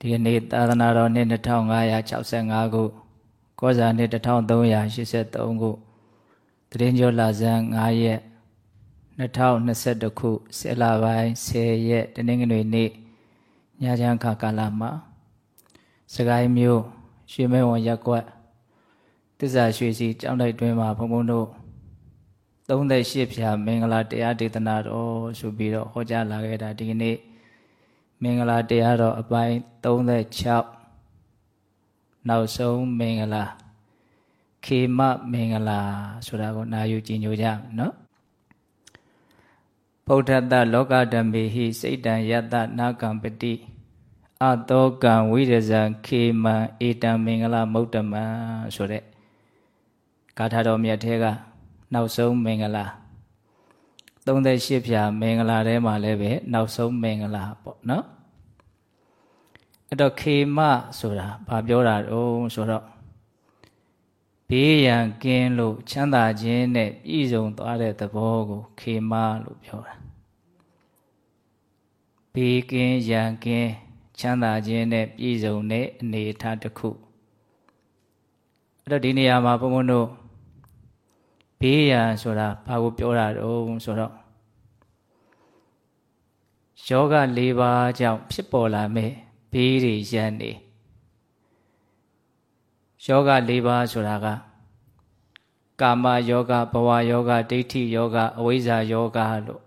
ဒီနေ့သာသနာတော်နှစ်2565ခုကောဇာနှစ်1383ခုတရင်ကျော်လာဇန်9ရက်2021ခုဆေလပိုင်း10ရက်တနင်္ဂနွေနေ့ညချမ်းခါကာလမှာစကိုင်းမျိုးရွှေမဲဝန်ရက်ကွက်တစ္ဆာရွှေစီကျောင်းတိုက်တွင်မှာဘုံဘုံတို့38ဖြာမင်္ဂလာတရားဒေသနာတော်ဆိုပြီးတော့ဟောကြားလာခဲ့တာဒီကနေ့ မင်္ဂလာတရားတော်အပိုင်း36နောက်ဆုံးမင်္ဂလာခေမမင်္ဂလာဆိုတာကိုနာယူကြည်ညိုကြမယ်နော်ဗုဒ္ဓတလောကဓမ္မေဟိစိတ်တံယတနာကံပတိအတောကံဝိရဇံခေမံဧတံမင်္ဂလာမௌတ္တမံဆိုတဲ့ဂါထာတော်မြတ်ထဲကနောက်ဆုံးမင်္ဂလာ 38ဖြာမင်္ဂလာထဲမှာလည်းပဲနောက်ဆုံးမင်္ဂလာပေါ့နော်အဲ့တော့ခေမဆိုတာဘာပြောတာတုံးဆိုတော့ဘေးရန်ကင်းလို့ချမ်းသာခြင်းနဲ့ပြည့်စုံသွားတဲ့သဘောကို ခေမလို့ပြောတာဘေးကင်းရန်ကင်းချမ်းသာခြင်းနဲ့ပြည့်စုံတဲ့အနေအထားတစ်ခုအဲ့တော့ဒီနေရာမှာဘုန်းဘုန်းတို့ ဘေးရန်ဆိုတာဘာကိုပြောတာတုံးဆိုတော့ယောဂ၄ပါးကြောင့်ဖြစ်ပေါ်လာမဲ့ဘေးတွေရန်နေယောဂ၄ပါးဆိုတာကကာမယောဂဘဝယောဂဒိဋ္ဌိယောဂအဝိဇ္ဇာယောဂလို့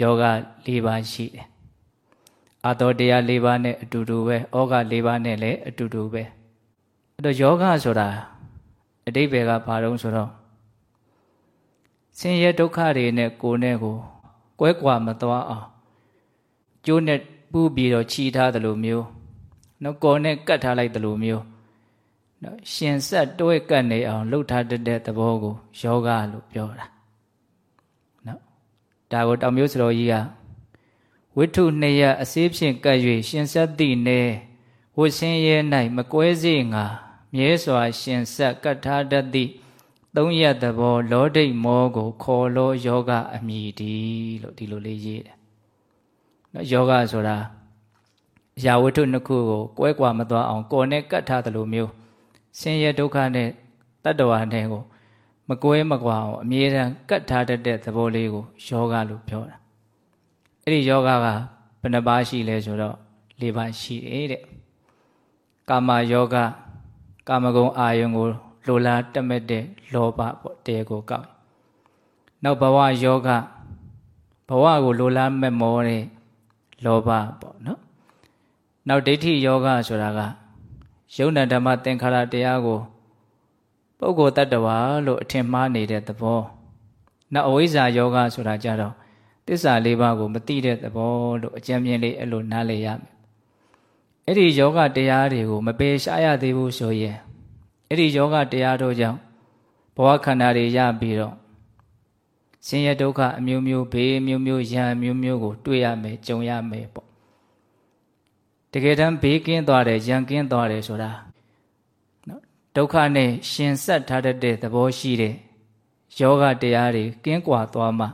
ယောဂ၄ပါးရှိတယ်အာတောတရား၄ပါးနဲ့အတူတူပဲဩဃ၄ပါးနဲ့လည်းအတူတူပဲအဲ့တော့ယောဂဆိုတာအတိပ္ပယ်ကဘာတုံးဆိုတော့ ဆင်းရဲဒုက္ခတွေနဲ့ကိုယ်နဲ့ကိုကွဲကွာမသွားအောင်ကျိုးနဲ့ပူးပြီးတော့ခြီးထားသလိုမျိုးနော်ကော်နဲ့ကတ်ထားလိုက်သလိုမျိုးနော်ရှင်ဆက်တွဲကတ်နေအောင်လှုပ်ထားတတ်တဲ့သဘောကိုယောဂလို့ပြောတာနော်ဒါကိုတောင်မျိုးစတော်ကြီးကဝိထုနှစ်ရအစေးဖြင့်ကတ်၍ရှင်ဆက်သည့်နေဝဆင်းရဲ၌မကွဲစေငါမြဲစွာရှင်ဆက်ကတ်ထားတတ်သည့် သုံးရသဘောလောဒိတ်မောကို ခေါ်လို့ယောဂအမိဒီလို့ဒီလိုလေးရေးတယ်နော်ယောဂဆိုတာရာဝတ္ထုနှစ်ခုကိုကွဲကွာမသွားအောင်ကိုယ်နဲ့ကတ်ထားသလိုမျိုးဆင်းရဲဒုက္ခနဲ့တတ္တဝါနဲ့ကိုမကွဲမကွာအောင်အမြဲတမ်းကတ်ထားတတ်တဲ့သဘောလေးကိုယောဂလို့ပြောတာအဲ့ဒီယောဂကဘယ်နှပါးရှိလဲဆိုတော့၄ပါးရှိတယ်တဲ့ကာမယောဂကာမဂုဏ်အာယုံကို လိုလားတက်မဲ့တဲ့လောဘပေါ့တဲကိုကောက်နောက်ဘဝယောဂဘဝကိုလိုလားမဲ့မောတဲ့လောဘပေါ့နော်နောက်ဒိဋ္ဌိယောဂဆိုတာကယုံနာဓမ္မသင်္ခါရတရားကိုပုဂ္ဂိုလ်တ attva လို့အထင်မှားနေတဲ့သဘောနောက်အဝိဇ္ဇာယောဂဆိုတာကြတော့တစ္ဆာလေးပါးကိုမသိတဲ့သဘောလို့အကြံဉာဏ်လေးအဲ့လိုနားလည်ရမယ်အဲ့ဒီယောဂတရားတွေကိုမပေရှားရသေးဘူးဆိုရင် အဲ့ဒီယောဂတရားတို့ကြောင့်ဘဝခန္ဓာတွေရပြီးတော့ဆင်းရဲဒုက္ခအမျိုးမျိုးဘေးမျိုးမျိုးရံမျိုးမျိုးကို တွေ့ရမယ်ကြုံရမယ်ပေါ့တကယ်တမ်းဘေးကင်းသွားတယ်ရံကင်းသွားတယ်ဆိုတာနော်ဒုက္ခနဲ့ရှင်ဆက်ထားတတ်တဲ့သဘောရှိတဲ့ယောဂတရားတွေကင်းကွာသွားမှ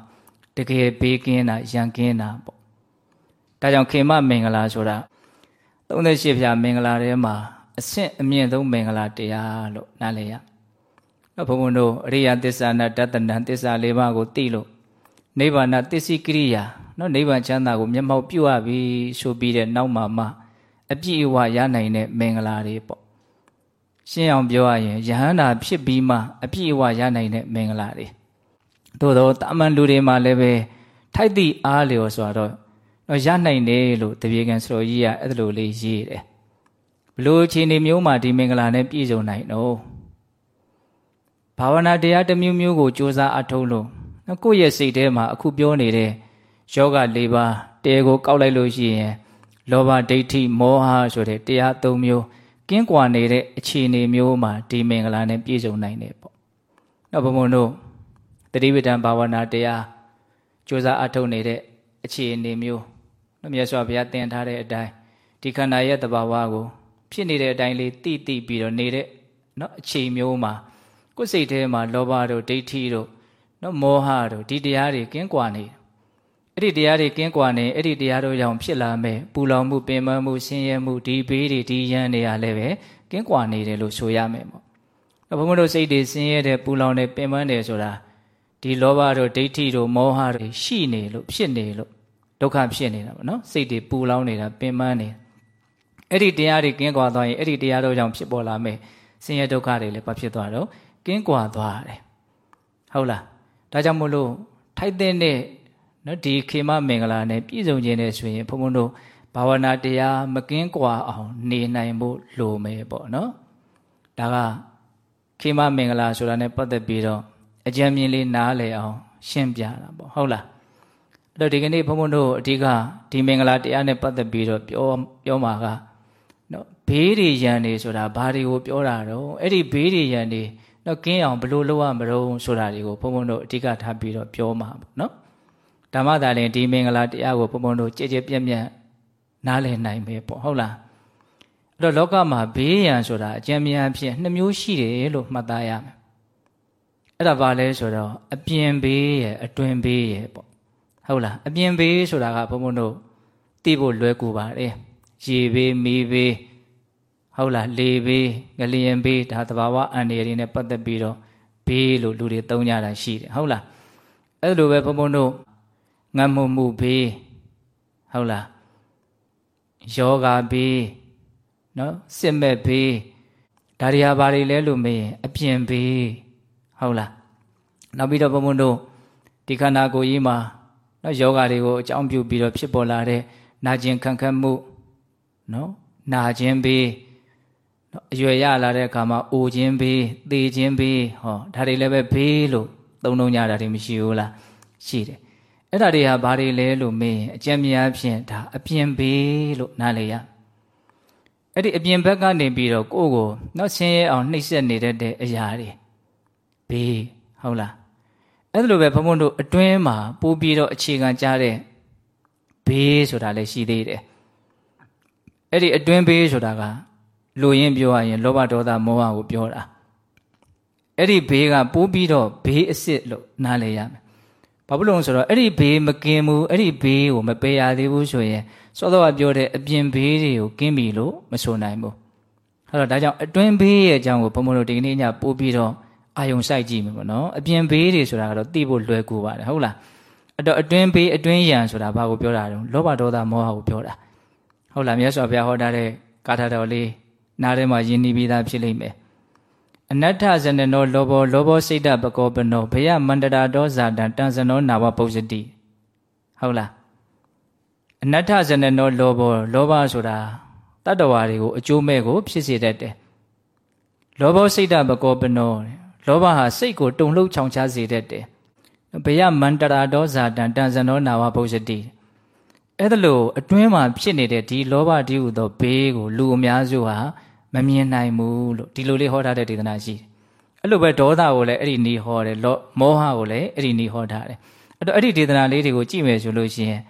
တကယ်ဘေးကင်းတာရံကင်းတာပေါ့ဒါကြောင့်ခေမမင်္ဂလာဆိုတာ38ဖြာမင်္ဂလာထဲမှာ အဆင့်အမြင့်ဆုံးမင်္ဂလာတရားလို့နားလည်ရနော်ဘုံဘုံတို့အရိယသစ္စာနာတတနံသစ္စာလေးပါးကိုသိလို့နိဗ္ဗာန်သစ္စည်းကိရိယာနော်နိဗ္ဗာန်ချမ်းသာကိုမျက်မှောက်ပြုရပြီဆိုပြီးတဲ့နောက်မှာမှအပြည့်အဝရနိုင်တဲ့မင်္ဂလာတွေပေါ့ရှင်းအောင်ပြောရရင်ယဟန္တာဖြစ်ပြီးမှအပြည့်အဝရနိုင်တဲ့မင်္ဂလာတွေသို့တော့တာမန်လူတွေမှာလည်းပဲထိုက်သည့်အားလျော်ဆိုတော့တော့ရနိုင်တယ်လို့တပြေကံစတော်ကြီးကအဲ့လိုလေးရေးတယ်ဘ လို့အခြေအနေမျိုးမှာဒီမင်္ဂလာနဲ့ပြည့်စုံနိုင်တော့ဘာဝနာတရားတစ်မျိုးမျိုးကိုစ조사အထုတ်လို့ကိုယ့်ရဲ့စိတ်ထဲမှာအခုပြောနေတဲ့ယောဂ၄ပါးတဲကိုကောက်လိုက်လို့ရှိရင်လောဘဒိဋ္ဌိမောဟဆိုတဲ့တရား၃မျိုးကင်းကွာနေတဲ့အခြေအနေမျိုးမှာဒီမင်္ဂလာနဲ့ပြည့်စုံနိုင်တယ်ပေါ့။နောက်ဘုံဘုံတို့တတိပဋ္ဌာန်ဘာဝနာတရားကြိုးစားအထုတ်နေတဲ့အခြေအနေမျိုးမြတ်စွာဘုရားသင်ထားတဲ့အတိုင်းဒီခန္ဓာရဲ့တဘာဝကို ဖြစ်နေတဲ့အတိုင်းလေးတိတိပြီးတော့နေတဲ့နော်အခြေမျိုးမှာကိုယ်စိတ်ထဲမှာလောဘတို့ဒိဋ္ဌိတို့နော်မောဟတို့ဒီတရားတွေကင်းကွာနေအဲ့ဒီတရားတွေကင်းကွာနေအဲ့ဒီတရားတို့ကြောင့်ဖြစ်လာမဲ့ပူလောင်မှုပင်ပန်းမှုဆင်းရဲမှုဒီဘေးတွေဒီရန်တွေကလည်းပဲကင်းကွာနေတယ်လို့ဆိုရမယ်ပေါ့ဘုန်းဘုန်းတို့စိတ်တွေဆင်းရဲတဲ့ပူလောင်တဲ့ပင်ပန်းတယ်ဆိုတာဒီလောဘတို့ဒိဋ္ဌိတို့မောဟတွေရှိနေလို့ဖြစ်နေလို့ဒုက္ခဖြစ်နေတာပေါ့နော်စိတ်တွေပူလောင်နေတာပင်ပန်းနေ အဲ့ဒီတရားတွေကင်းကွာသွားရင်အဲ့ဒီတရားတို့ကြောင့်ဖြစ်ပေါ်လာမဲ့ဆင်းရဲဒုက္ခတွေလည်းဘာဖြစ်သွားတော့ကင်းကွာသွားတယ်ဟုတ်လားဒါကြောင့်မို့လို့ထိုက်တဲ့နော်ဒီခေမမင်္ဂလာနဲ့ပြည့်စုံခြင်းနဲ့ဆိုရင်ဘုန်းဘုန်းတို့ဘာဝနာတရားမကင်းကွာအောင်နေနိုင်ဖို့လိုမယ်ပေါ့နော်ဒါကခေမမင်္ဂလာဆိုတာနဲ့ပတ်သက်ပြီးတော့အကြံဉာဏ်လေးနားလည်အောင် ရှင်းပြတာပေါ့ဟုတ်လားအဲ့တော့ဒီကနေ့ဘုန်းဘုန်းတို့အဓိကဒီမင်္ဂလာတရားနဲ့ပတ်သက်ပြီးတော့ပြောပြောမှာကနော် ဘေးတွေရန်တွေဆိုတာဘာတွေကိုပြောတာတော့အဲ့ဒီဘေးတွေရန်တွေနော်ကင်းအောင်ဘယ်လိုလုပ်ရမလို့ဆိုတာတွေကိုဘုန်းဘုန်းတို့အဓိကထားပြီးတော့ပြောမှာပေါ့နော်ဓမ္မသာလင်ဒီမင်္ဂလာတရားကိုဘုံဘုံတို့ကြည်ကြည်ပြည့်ပြည့်နားလည်နိုင်ပဲပေါ့ဟုတ်လားအဲ့တော့လောကမှာဘေးရန်ဆိုတာအကျဉ်းများဖြင့်နှစ်မျိုးရှိတယ်လို့မှတ်သားရမယ်အဲ့ဒါဘာလဲဆိုတော့အပြင်ဘေးရဲ့အတွင်ဘေးရဲ့ပေါ့ဟုတ်လားအပြင်ဘေးဆိုတာကဘုံဘုံတို့သိဖို့လွယ်ကူပါတယ်ရေဘေးမီးဘေး ဟုတ်လားလေဘေးငလျင်ဘေးဒါသဘာဝအန္တရာယ်တွေနဲ့ပတ်သက်ပြီးတော့ဘေးလို့လူတွေသုံးကြတာရှိတယ်ဟုတ်လားအဲ့လိုပဲဘုံဘုံတို့ငတ်မှုမှုဘေးဟုတ်လားယောဂဘေးနော်စစ်မဲ့ဘေးဒါတွေဟာဘာတွေလဲလို့မေးရင်အပြင်ဘေးဟုတ်လားနောက်ပြီးတော့ဘုံဘုံတို့ဒီခန္ဓာကိုယ်ကြီးမှာနော်ယောဂတွေကိုအကြောင်းပြုပြီးတော့ဖြစ်ပေါ်လာတဲ့နာကျင်ခံခတ်မှုနော်နာခြင်းဘေးနော် အရွယ်ရလာတဲ့အခါမှာအိုခြင်းဘေးသေခြင်းဘေးဟောဒါတွေလည်းပဲဘေးလို့သုံးလုံးကြတာတွေမရှိဘူးလားရှိတယ်အဲ့ဒါတွေဟာဘာတွေလဲလို့မေးရင်အကျဉ်းများဖြင့်ဒါအပြင်ဘေးလို့နားလေရအဲ့ဒီအပြင်ဘက်ကနေပြီးတော့ကိုယ့်ကိုနော်ဆင်းရဲအောင်နှိပ်စက်နေတဲ့အရာတွေဘေးဟုတ်လားအဲ့လိုပဲဘုံဘုံတို့အတွင်းမှာပိုးပြီးတော့အခြေခံကြတဲ့ဘေးဆိုတာလည်းရှိသေးတယ်အဲ့ဒီအတွင်းဘေးဆိုတာက လူရင်းပြောရရင်လောဘဒေါသမောဟကိုပြောတာအဲ့ဒီဘေးကပိုးပြီးတော့ဘေးအစ်စ်လို့နားလည်ရမယ်ဘာဖြစ်လို့ဆိုတော့အဲ့ဒီဘေးမကင်းဘူးအဲ့ဒီဘေးကိုမပယ်ရသေးဘူးဆိုရင်စောစောကပြောတဲ့အပြင်ဘေးတွေကိုကင်းပြီလို့မဆိုနိုင်ဘူးအဲ့တော့ဒါကြောင့်အတွင်းဘေးရဲ့အကြောင်းကိုဘုံဘုံတို့ဒီကနေ့ညပို့ပြီးတော့အာယုံစိုက်ကြည့်မယ်ပေါ့နော်အပြင်ဘေးတွေဆိုတာကတော့သိဖို့လွယ်ကူပါတယ်ဟုတ်လားအဲ့တော့အတွင်းဘေးအတွင်းရန်ဆိုတာဘာကိုပြောတာတုံးလောဘဒေါသမောဟကိုပြောတာဟုတ်လားမြတ်စွာဘုရားဟောထားတဲ့ကာထာတော်လေး နားထဲမှာယဉ်နီးပြီးသားဖြစ်လိမ့်မယ်အနတ္ထဇနနောလောဘောလောဘောစိတ်တပကောပနောဘယမန္တရာတောဇာတံတန်ဇနောနာဝပုဇ္ဇတိဟုတ်လားအနတ္ထဇနနောလောဘောလောဘဆိုတာတတ္တဝါတွေကိုအကျိုးမဲ့ကို ဖြစ်စေတတ်တယ်လောဘောစိတ်တပကောပနောလောဘဟာစိတ်ကိုတုန်လှုပ်ချောင်ချစေတတ်တယ်ဘယမန္တရာတောဇာတံတန်ဇနောနာဝပုဇ္ဇတိအဲ့ဒါလို့အတွင်းမှာဖြစ်နေတဲ့ဒီလောဘတည်းဟူသောဘေးကိုလူအများစုဟာ မမြင်နိုင်ဘူးလို့ဒီလိုလေးဟောထားတဲ့ဒေသနာရှိတယ်အဲ့လိုပဲဒေါသကိုလည်းအဲ့ဒီနီးဟောတယ်လောမောဟကိုလည်းအဲ့ဒီနီးဟောထားတယ်အဲ့တော့အဲ့ဒီဒေသနာလေးတွေကိုကြည့်မယ်ဆိုလို့ရှိရင်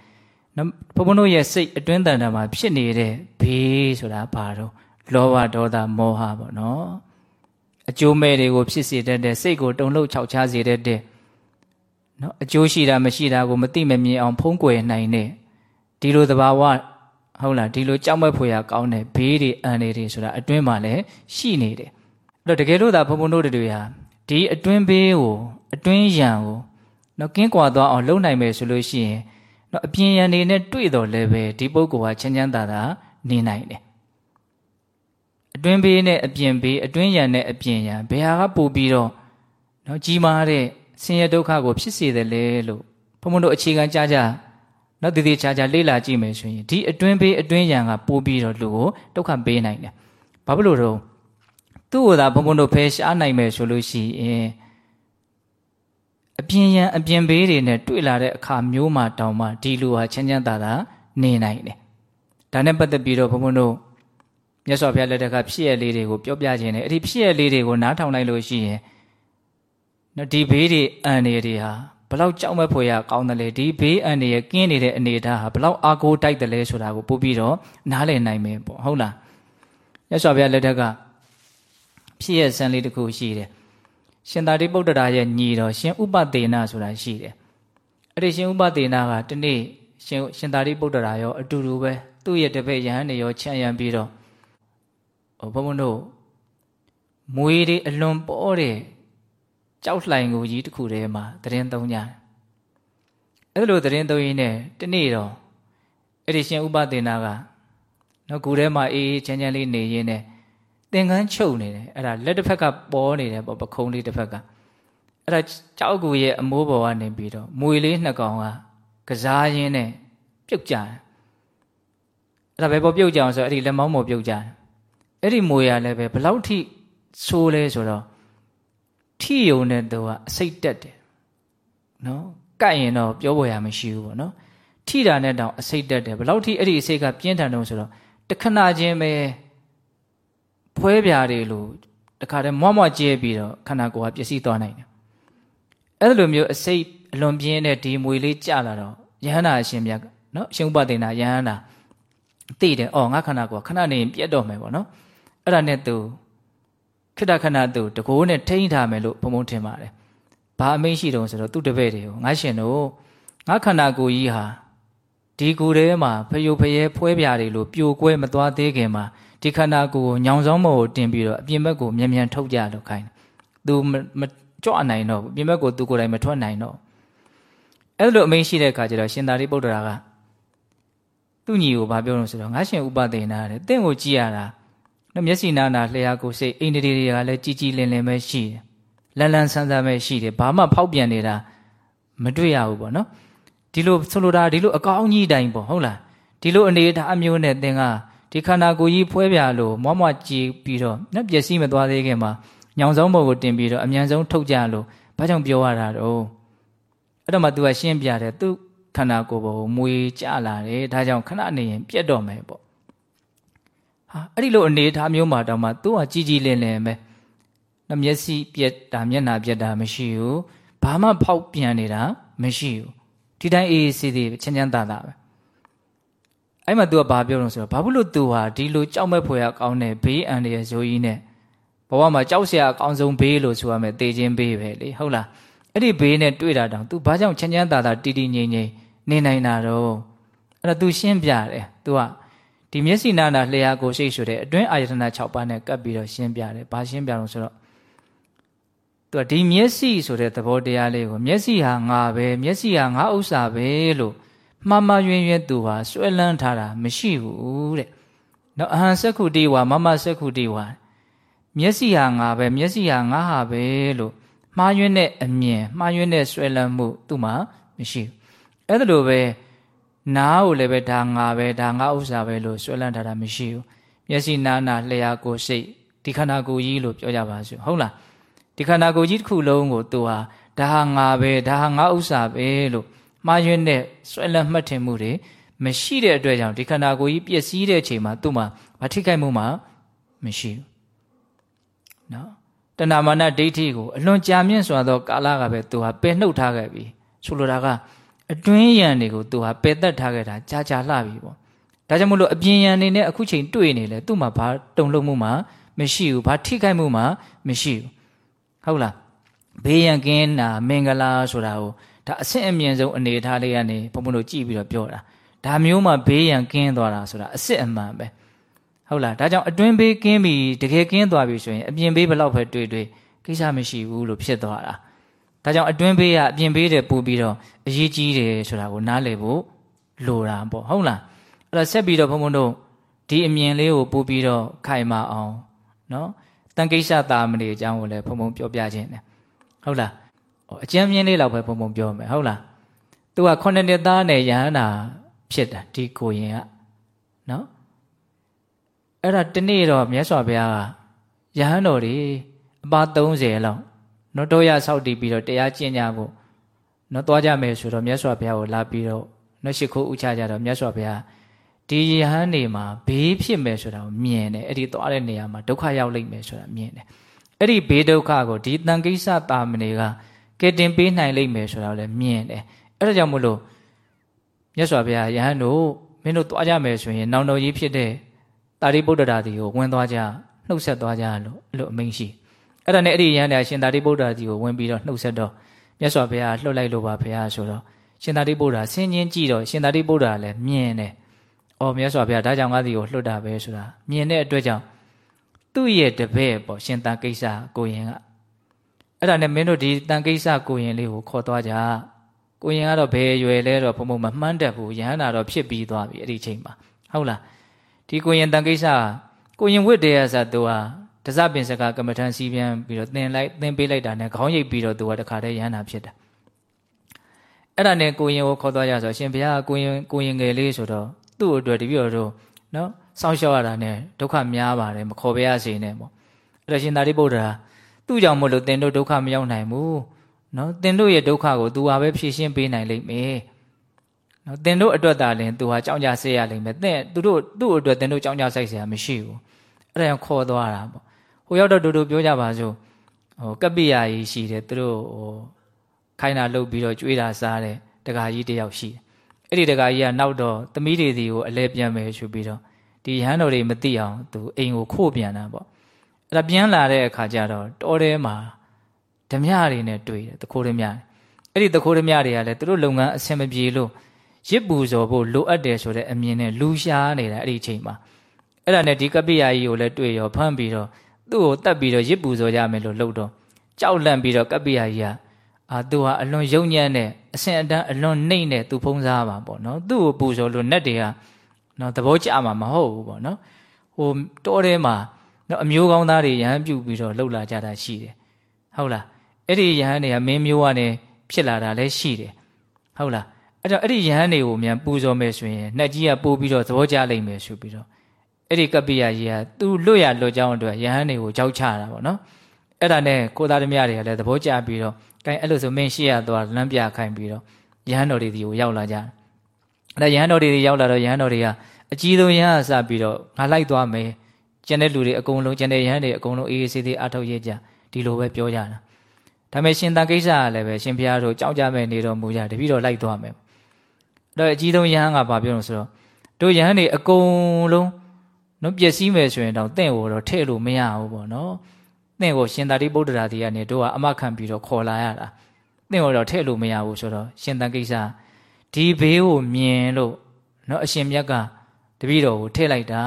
ဘုံဘုံတို့ရဲ့စိတ်အတွင်းတန်တာမှာဖြစ်နေတဲ့ဘေးဆိုတာဘာတော့လောဘဒေါသမောဟပေါ့နော်အကျိုးမဲ့တွေကိုဖြစ်စေတတ်တဲ့စိတ်ကိုတုန်လှုပ်ခြောက်ခြားစေတတ်တဲ့နော်အကျိုးရှိတာမရှိတာကိုမသိမမြင်အောင်ဖုံးကွယ်နိုင်တဲ့ဒီလိုသဘာဝ ဟုတ်လားဒီလိုကြောက်မက်ဖွယ်ရကောင်းတဲ့ဘေးတွေအန္တရာယ်တွေဆိုတာအတွင်းမှာလည်းရှိနေတယ်အဲ့တော့တကယ်လို့သာဘုံဘုံတို့တွေဟာဒီအတွင်းဘေးကိုအတွင်းရန်ကိုနော်ကင်းကွာသွားအောင်လုပ်နိုင်မယ်ဆိုလို့ရှိရင်နော်အပြင်ရန်တွေနဲ့တွေ့တော်လည်းပဲဒီပုဂ္ဂိုလ်ဟာချမ်းချမ်းသာသာနေနိုင်တယ်အတွင်းဘေးနဲ့အပြင်ဘေးအတွင်းရန်နဲ့အပြင်ရန်ဘယ်ဟာကပို့ပြီးတော့နော်ကြီးမားတဲ့ဆင်းရဲဒုက္ခကိုဖြစ်စေတယ်လေလို့ဘုံဘုံတို့အခြေခံကြကြ နော်တည်တည်ချာချာလေ့လာကြည့်မယ်ဆိုရင်ဒီအတွင်းပေးအတွင်းရန်ကပိုးပြီးတော့လူကိုဒုက္ခပေးနိုင်တယ်။ဘာဖြစ်လို့တော့သူ့ကိုသာဘုံဘုံတို့ဖယ်ရှားနိုင်မယ်ဆိုလို့ရှိရင်အပြင်းရန်အပြင်းပေးတွေနဲ့တွေ့လာတဲ့အခါမျိုးမှတောင်မှဒီလူဟာချမ်းချမ်းသာသာနေနိုင်တယ်။ဒါနဲ့ပတ်သက်ပြီးတော့ဘုံဘုံတို့မြတ်စွာဘုရားလက်ထက်ကဖြစ်ရလေးတွေကိုပြောပြခြင်းနဲ့အဲ့ဒီဖြစ်ရလေးတွေကိုနားထောင်လိုက်လို့ရှိရင်နော်ဒီဘေးတွေအန်တွေတွေဟာ ဘလောက်ကြောက်မဲ့ဖွယ်ရကောင်းတယ်လေဒီဘေးအန္တရာယ်ကင်းနေတဲ့အနေအထားဟာဘလောက်အာကိုတိုက်တယ်လဲဆိုတာကိုပို့ပြီးတော့နားလည်နိုင်မယ်ပေါ့ဟုတ်လားမြတ်စွာဘုရားလက်ထက်ကဖြစ်ရဆန်းလေးတစ်ခုရှိတယ်ရှင်သာရိပုတ္တရာရဲ့ညီတော်ရှင်ဥပသေနဆိုတာရှိတယ်အဲ့ဒီရှင်ဥပဒေနာကတနေ့ရှင်ရှင်သာရိပုတ္တရာရောအတူတူပဲသူ့ရဲ့တပည့်ယဟန်တွေရောချမ်းရံပြီးတော့ဟိုဘုံဘုံတို့မွေးတွေအလွန်ပေါ်တဲ့ ကြောက်လှိုင်ကိုကြီးတစ်ခုတည်းမှာတရင်သုံးကြတယ်အဲ့လိုတရင်သုံးရင်းနဲ့တနေ့တော့အဲ့ဒီရှင်ဥပဒေနာကနော်ကူထဲမှာအေးအေးချမ်းချမ်းလေးနေရင်းနဲ့သင်္ကန်းချုပ်နေတယ်အဲ့ဒါလက်တစ်ဖက်ကပေါ်နေတယ်ပေါ့ပခုံးလေးတစ်ဖက်ကအဲ့ဒါကြောက်ကူရဲ့အမိုးပေါ်ကနေပြီးတော့မွေလေးနှစ်ကောင်ကကစားရင်းနဲ့ပြုတ်ကြတယ်အဲ့ဒါပဲပေါ်ပြုတ်ကြအောင်ဆိုအဲ့ဒီလက်မောင်းပေါ်ပြုတ်ကြတယ်အဲ့ဒီမွေရလည်းပဲဘလောက်ထိဆိုးလဲဆိုတော့ ထိယုံတဲ့သူကအစိတ်တက်တယ်နော်ကတ်ရင်တော့ပြောပေါ်ရမရှိဘူးပေါ့နော်ထိတာနဲ့တောင်အစိတ်တက်တယ်ဘလောက်ထိအဲ့ဒီအစိတ်ကပြင်းထန်တော့ဆိုတော့တခဏချင်းပဲဖွဲပြားတွေလို့တခါတည်းမွားမွားကျဲပြီးတော့ခန္ဓာကိုယ်ကပျက်စီးသွားနိုင်တယ်အဲ့လိုမျိုးအစိတ်အလွန်ပြင်းတဲ့ဒီမွေလေးကြလာတော့ယဟန္တာအရှင်မြတ်နော်အရှင်ဥပဒေနာယဟန္တာသိတယ်အော်ငါခန္ဓာကိုယ်ခဏနေရင်ပြတ်တော့မယ်ပေါ့နော်အဲ့ဒါနဲ့သူ ခိတခဏသူတကိုးနဲ့ထိန်းထားမယ်လို့ဘုံဘုံထင်ပါတယ်ဘာအမိန့်ရှိတုံးဆိုတော့သူ့တပည့်တွေကိုငါရှင်တို့ငါခန္ဓာကိုယ်ကြီးဟာဒီကိုယ်ထဲမှာဖယုတ်ဖယဲဖွဲပြားတွေလို့ပြိုကွဲမသွားသေးခင်မှာဒီခန္ဓာကိုယ်ကိုညောင်ဆောင်မောကိုတင်ပြီးတော့အပြင်ဘက်ကိုမြန်မြန်ထုတ်ကြလို့ခိုင်းတယ်သူမကြွနိုင်တော့ဘူးအပြင်ဘက်ကိုသူကိုယ်တိုင်မထွက်နိုင်တော့အဲ့လိုအမိန့်ရှိတဲ့အခါကျတော့ရှင်သာရိပုတ္တရာကသူ့ညီကိုဗာပြောလို့ဆိုတော့ငါရှင်ဥပဒေနာတဲ့တင့်ကိုကြည်ရတာ နော်မျက်စိနာနာလျှာကိုစိတ်အိန္ဒြေတွေကလည်းကြီးကြီးလင်းလင်းပဲရှိတယ်လန်းလန်းဆန်းဆန်းပဲရှိတယ်ဘာမှဖောက်ပြန်နေတာမတွေ့ရဘူးပေါ့နော်ဒီလိုဆိုလိုတာဒီလိုအကောင်းကြီးတိုင်းပေါ့ဟုတ်လားဒီလိုအနေအထားမျိုးနဲ့သင်ကဒီခန္ဓာကိုယ်ကြီးဖွဲပြလို့မွားမွားကြည်ပြီးတော့နှက်ပျက်စီးမသွားသေးခင်မှာညောင်ဆုံးဘုံကိုတင်ပြီးတော့အမြန်ဆုံးထုတ်ကြလို့ဘာကြောင့်ပြောရတာတော့အဲ့တော့မှ तू ကရှင်းပြတယ်သူခန္ဓာကိုယ်ပေါ်မွေကြလာတယ်ဒါကြောင့်ခဏနေရင်ပြတ်တော့မယ်ပေါ့ ဟာအဲ့ဒီလိုအနေထားမျိုးမှာတော့မှ तू ကကြီးကြီးလင်းလင်းပဲနှမျက်စိပြက်တာမျက်နှာပြက်တာမရှိဘူးဘာမှဖောက်ပြန်နေတာမရှိဘူးဒီတိုင်းအေးအေးဆေးဆေးချမ်းချမ်းသာသာပဲအဲ့မှာ तू ကဘာပြောလို့ဆိုတော့ဘာဖြစ်လို့ तू ဟာဒီလိုကြောက်မဲ့ဖွယ်ရကောင်းတဲ့ဘေးအန္တရာယ်ဇိုးကြီးနဲ့ဘဝမှာကြောက်စရာအကောင်းဆုံးဘေးလို့ဆိုရမယ်တေခြင်းဘေးပဲလေဟုတ်လားအဲ့ဒီဘေးနဲ့တွေ့တာတောင် तू ဘာကြောင့်ချမ်းချမ်းသာသာတည်တည်ငြိမ်ငြိမ်နေနိုင်တာတော့အဲ့တော့ तू ရှင်းပြတယ် तू က ဒီမျက်စိနာနာလျှာကိုရှိတ်ဆိုတဲ့အတွင်းအာယတနာ6ပါးနဲ့ကပ်ပြီးတော့ရှင်းပြတယ်ဘာရှင်းပြတော့ဆိုတော့သူကဒီမျက်စိဆိုတဲ့သဘောတရားလေးကိုမျက်စိဟာငါပဲမျက်စိဟာငါဥစ္စာပဲလို့မှားမှားယွင်းယွင်းသူဟာဆွဲလန်းထားတာမရှိဘူးတဲ့နော်အဟံစက္ခုတိဝါမမစက္ခုတိဝါမျက်စိဟာငါပဲမျက်စိဟာငါဟာပဲလို့မှားယွင်းတဲ့အမြင်မှားယွင်းတဲ့ဆွဲလန်းမှုသူ့မှာမရှိဘူးအဲ့ဒါလိုပဲ နားကိုလည်းပဲဒါငါပဲဒါငါဥစ္စာပဲလို့ဆွဲလန်းထားတာမရှိဘူးမျက်စိနားနာလျှာကိုစိတ်ဒီခန္ဓာကိုယ်ကြီးလို့ပြောကြပါစို့ဟုတ်လားဒီခန္ဓာကိုယ်ကြီးတစ်ခုလုံးကိုသူဟာဒါဟာငါပဲဒါဟာငါဥစ္စာပဲလို့မှားယွင်းတဲ့ဆွဲလန်းမှတ်ထင်မှုတွေမရှိတဲ့အတွက်ကြောင့်ဒီခန္ဓာကိုယ်ကြီးပျက်စီးတဲ့အချိန်မှာသူ့မှာမထိခိုက်မှုမှမရှိဘူးနော်တဏမာနဒိဋ္ဌိကိုအလွန်ကြာမြင့်စွာသောကာလကပဲသူဟာပယ်နှုတ်ထားခဲ့ပြီဆိုလိုတာက အတွင်းယံတွေကိုသူဟာပယ်သက်ထားခဲ့တာကြာကြာလှပြီပေါ့ဒါကြောင့်မလို့အပြင်ယံနေနဲ့အခုချိန်တွေ့နေလေသူ့မှာဘာတုံ့လုံမှုမှမရှိဘူးဘာထိခိုက်မှုမှမရှိဘူးဟုတ်လားဘေးရန်ကင်းတာမင်္ဂလာဆိုတာကိုဒါအဆင့်အမြင့်ဆုံးအနေအထားလေးကနေဘုံဘုံတို့ကြည့်ပြီးတော့ပြောတာဒါမျိုးမှဘေးရန်ကင်းသွားတာဆိုတာအစစ်အမှန်ပဲဟုတ်လားဒါကြောင့်အတွင်းဘေးကင်းပြီတကယ်ကင်းသွားပြီဆိုရင်အပြင်ဘေးဘလောက်ပဲတွေ့တွေ့ကိစ္စမရှိဘူးလို့ဖြစ်သွားတာ ဒါကြောင့်အတွင်းဘေးကအပြင်ဘေးတဲ့ပူပြီးတော့အရေးကြီးတယ်ဆိုတာကိုနားလည်ဖို့လိုတာပေါ့ဟုတ်လားအဲ့တော့ဆက်ပြီးတော့ဘုံဘုံတို့ဒီအမြင်လေးကိုပူပြီးတော့ခိုင်မာအောင်နော်တန်ကိစ္စတာမဏေအကြောင်းကိုလည်းဘုံဘုံပြောပြခြင်းတယ်ဟုတ်လားအကျဉ်းမြင့်လေးလောက်ပဲဘုံဘုံပြောမယ်ဟုတ်လားသူကခုနှစ်နှစ်သားနဲ့ယဟန္တာဖြစ်တာဒီကိုရင်ကနော်အဲ့ဒါတနေ့တော့မြတ်စွာဘုရားကယဟန်တော်တွေအပါ30လောက် နော်တော့ရဆောက်တည်ပြီးတော့တရားကျင့်ကြဖို့နော်သွားကြမယ်ဆိုတော့မြတ်စွာဘုရားကိုလာပြီးတော့နော်ရှိခိုးဥချကြတော့မြတ်စွာဘုရားဒီယဟန်နေမှာဘေးဖြစ်မယ်ဆိုတာကိုမြင်တယ်အဲ့ဒီသွားတဲ့နေရာမှာဒုက္ခရောက်လိမ့်မယ်ဆိုတာမြင်တယ်အဲ့ဒီဘေးဒုက္ခကိုဒီတန်ကိစ္စတာမဏေကကဲတင်ပေးနိုင်လိမ့်မယ်ဆိုတာကိုလည်းမြင်တယ်အဲ့ဒါကြောင့်မို့လို့မြတ်စွာဘုရားယဟန်တို့မင်းတို့သွားကြမယ်ဆိုရင်နောင်တော်ကြီးဖြစ်တဲ့တာရိပုတ္တရာတီကိုဝင်သွားကြနှုတ်ဆက်သွားကြလို့အဲ့လိုအမိန့်ရှိ အဲ့ဒါနဲ့အဲ့ဒီယဟန်တဲ့အရှင်တာရိပုတ္တရာတီကိုဝင်ပြီးတော့နှုတ်ဆက်တော့မြတ်စွာဘုရားလှုပ်လိုက်လို့ပါဘုရားဆိုတော့ရှင်သာရိပုတ္တရာဆင်းချင်းကြည့်တော့ရှင်သာရိပုတ္တရာလည်းမြင်တယ်။အော်မြတ်စွာဘုရားဒါကြောင့်ငါးစီကိုလွတ်တာပဲဆိုတာမြင်တဲ့အတွက်ကြောင့်သူ့ရဲ့တပည့်ပေါ့ရှင်တန်ကိစ္စကိုရင်ကအဲ့ဒါနဲ့မင်းတို့ဒီတန်ကိစ္စကိုရင်လေးကိုခေါ်သွားကြ။ကိုရင်ကတော့ဘယ်ရွယ်လဲတော့ဘုံဘုံမမှန်းတတ်ဘူးရဟန္တာတော့ဖြစ်ပြီးသွားပြီအဲ့ဒီချိန်မှာဟုတ်လားဒီကိုရင်တန်ကိစ္စကိုရင်ဝိတ္တရဆိုသူဟာ တစပင်စကကမ္မထန်စီပြန်ပြီးတော့သင်လိုက်သင်ပေးလိုက်တာနဲ့ခေါင်းရိပ်ပြီးတော့သူကတခါတည်းရဟန္တာဖြစ်တာအဲ့ဒါနဲ့ကိုရင်ကိုခေါ်သွားရဆိုရှင်ဘုရားကကိုရင်ကိုရင်ငယ်လေးဆိုတော့သူ့အတွက်တပြည့်တော်နော်စောင့်ရှောက်ရတာနဲ့ဒုက္ခများပါတယ်မခေါ်ပြရစေနဲ့ပေါ့အဲ့တော့ရှင်သာရိပုတ္တရာသူ့ကြောင့်မလို့သင်တို့ဒုက္ခမရောက်နိုင်ဘူးနော်သင်တို့ရဲ့ဒုက္ခကိုသူဟာပဲဖြေရှင်းပေးနိုင်လိမ့်မယ်နော်သင်တို့အတွက်သာလင်သူဟာကြောင်းကြဆဲရလိမ့်မယ်သင်သူတို့သူ့အတွက်သင်တို့ကြောင်းကြဆိုင်ဆရာမရှိဘူးအဲ့ဒါကြောင့်ခေါ်သွားတာပေါ့ ဟိုရောက်တော့တူတူပြောကြပါစို့ဟိုကပ္ပိယာကြီးရှိတယ်သူတို့ဟိုခိုင်းတာလုပ်ပြီးတော့ကြွေးတာစားတယ်တကာကြီးတယောက်ရှိတယ်အဲ့ဒီတကာကြီးကနောက်တော့သမီးတွေစီကိုအလဲပြန်မယ်ဆိုပြီးတော့ဒီရဟန်းတော်တွေမသိအောင်သူအိမ်ကိုခို့ပြန်တာပေါ့အဲ့ဒါပြန်လာတဲ့အခါကျတော့တောထဲမှာဓမြတွေနဲ့တွေ့တယ်တခိုးဓမြအဲ့ဒီတခိုးဓမြတွေကလည်းသူတို့လုပ်ငန်းအဆင်မပြေလို့ရစ်ပူဇော်ဖို့လိုအပ်တယ်ဆိုတဲ့အမြင်နဲ့လူရှားနေတာအဲ့ဒီအချိန်မှာအဲ့ဒါနဲ့ဒီကပိယာကြီးကိုလည်းတွေ့ရောဖမ်းပြီးတော့ သူ့ကိုတတ်ပြီးတော့ရစ်ပူဇော်ရမယ်လို့လှုပ်တော့ကြောက်လန့်ပြီးတော့ကပိယာကြီးကအာသူဟာအလွန်ယုံညံ့တဲ့အဆင်အတန်းအလွန်နှိမ့်တဲ့သူဖုံးစားပါပေါ့နော်သူ့ကိုပူဇော်လို့နတ်တွေကနော်သဘောကျမှာမဟုတ်ဘူးပေါ့နော်ဟိုတောထဲမှာနော်အမျိုးကောင်းသားတွေရဟန်းပြုပြီးတော့လှုပ်လာကြတာရှိတယ်ဟုတ်လားအဲ့ဒီယဟန်တွေကမင်းမျိုးကနေဖြစ်လာတာလည်းရှိတယ်ဟုတ်လားအဲ့တော့အဲ့ဒီယဟန်တွေကိုမြန်ပူဇော်မယ်ဆိုရင်နှက်ကြီးကပို့ပြီးတော့သဘောကျလိမ့်မယ်ဆိုပြီးတော့ အဲ့ဒီကပ္ပိယကြီးကသူ့လွတ်ရလွတ်ကြောင်းအတွက်ယဟန်တွေကိုကြောက်ချတာပေါ့နော်အဲ့ဒါနဲ့ကိုသားသမီးတွေကလည်းသဘောကျပြီးတော့အဲအဲ့လိုဆိုမင်းရှိရသွားလမ်းပြခိုင်းပြီးတော့ယဟန်တော်တွေဒီကိုရောက်လာကြတယ်အဲ့ဒါယဟန်တော်တွေရောက်လာတော့ယဟန်တော်တွေကအကြီးဆုံးယဟန်အစပြီးတော့ငါလိုက်သွားမယ်ကျန်တဲ့လူတွေအကုန်လုံးကျန်တဲ့ယဟန်တွေအကုန်လုံးအေးအေးဆေးဆေးအထောက်ရကြဒီလိုပဲပြောကြတာဒါပေမဲ့ရှင်တန်ကိစ္စကလည်းပဲရှင်ဘုရားတို့ကြောက်ကြမဲ့နေတော်မူကြတပည့်တော်လိုက်သွားမယ်အဲ့တော့အကြီးဆုံးယဟန်ကဘာပြောလို့ဆိုတော့တို့ယဟန်တွေအကုန်လုံး နော်ပျက်စီးမယ်ဆိုရင်တော့တင့်ကိုတော့ထည့်လို့မရဘူးပေါ့နော်တင့်ကိုရှင်သာရိပုတ္တရာတီကနေတို့ကအမခံပြီးတော့ခေါ်လာရတာတင့်ကိုတော့ထည့်လို့မရဘူးဆိုတော့ရှင်တန်ကိစ္စဒီဘေးကိုမြင်လို့နော်အရှင်မြတ်ကတပည့်တော်ကိုထည့်လိုက်တာ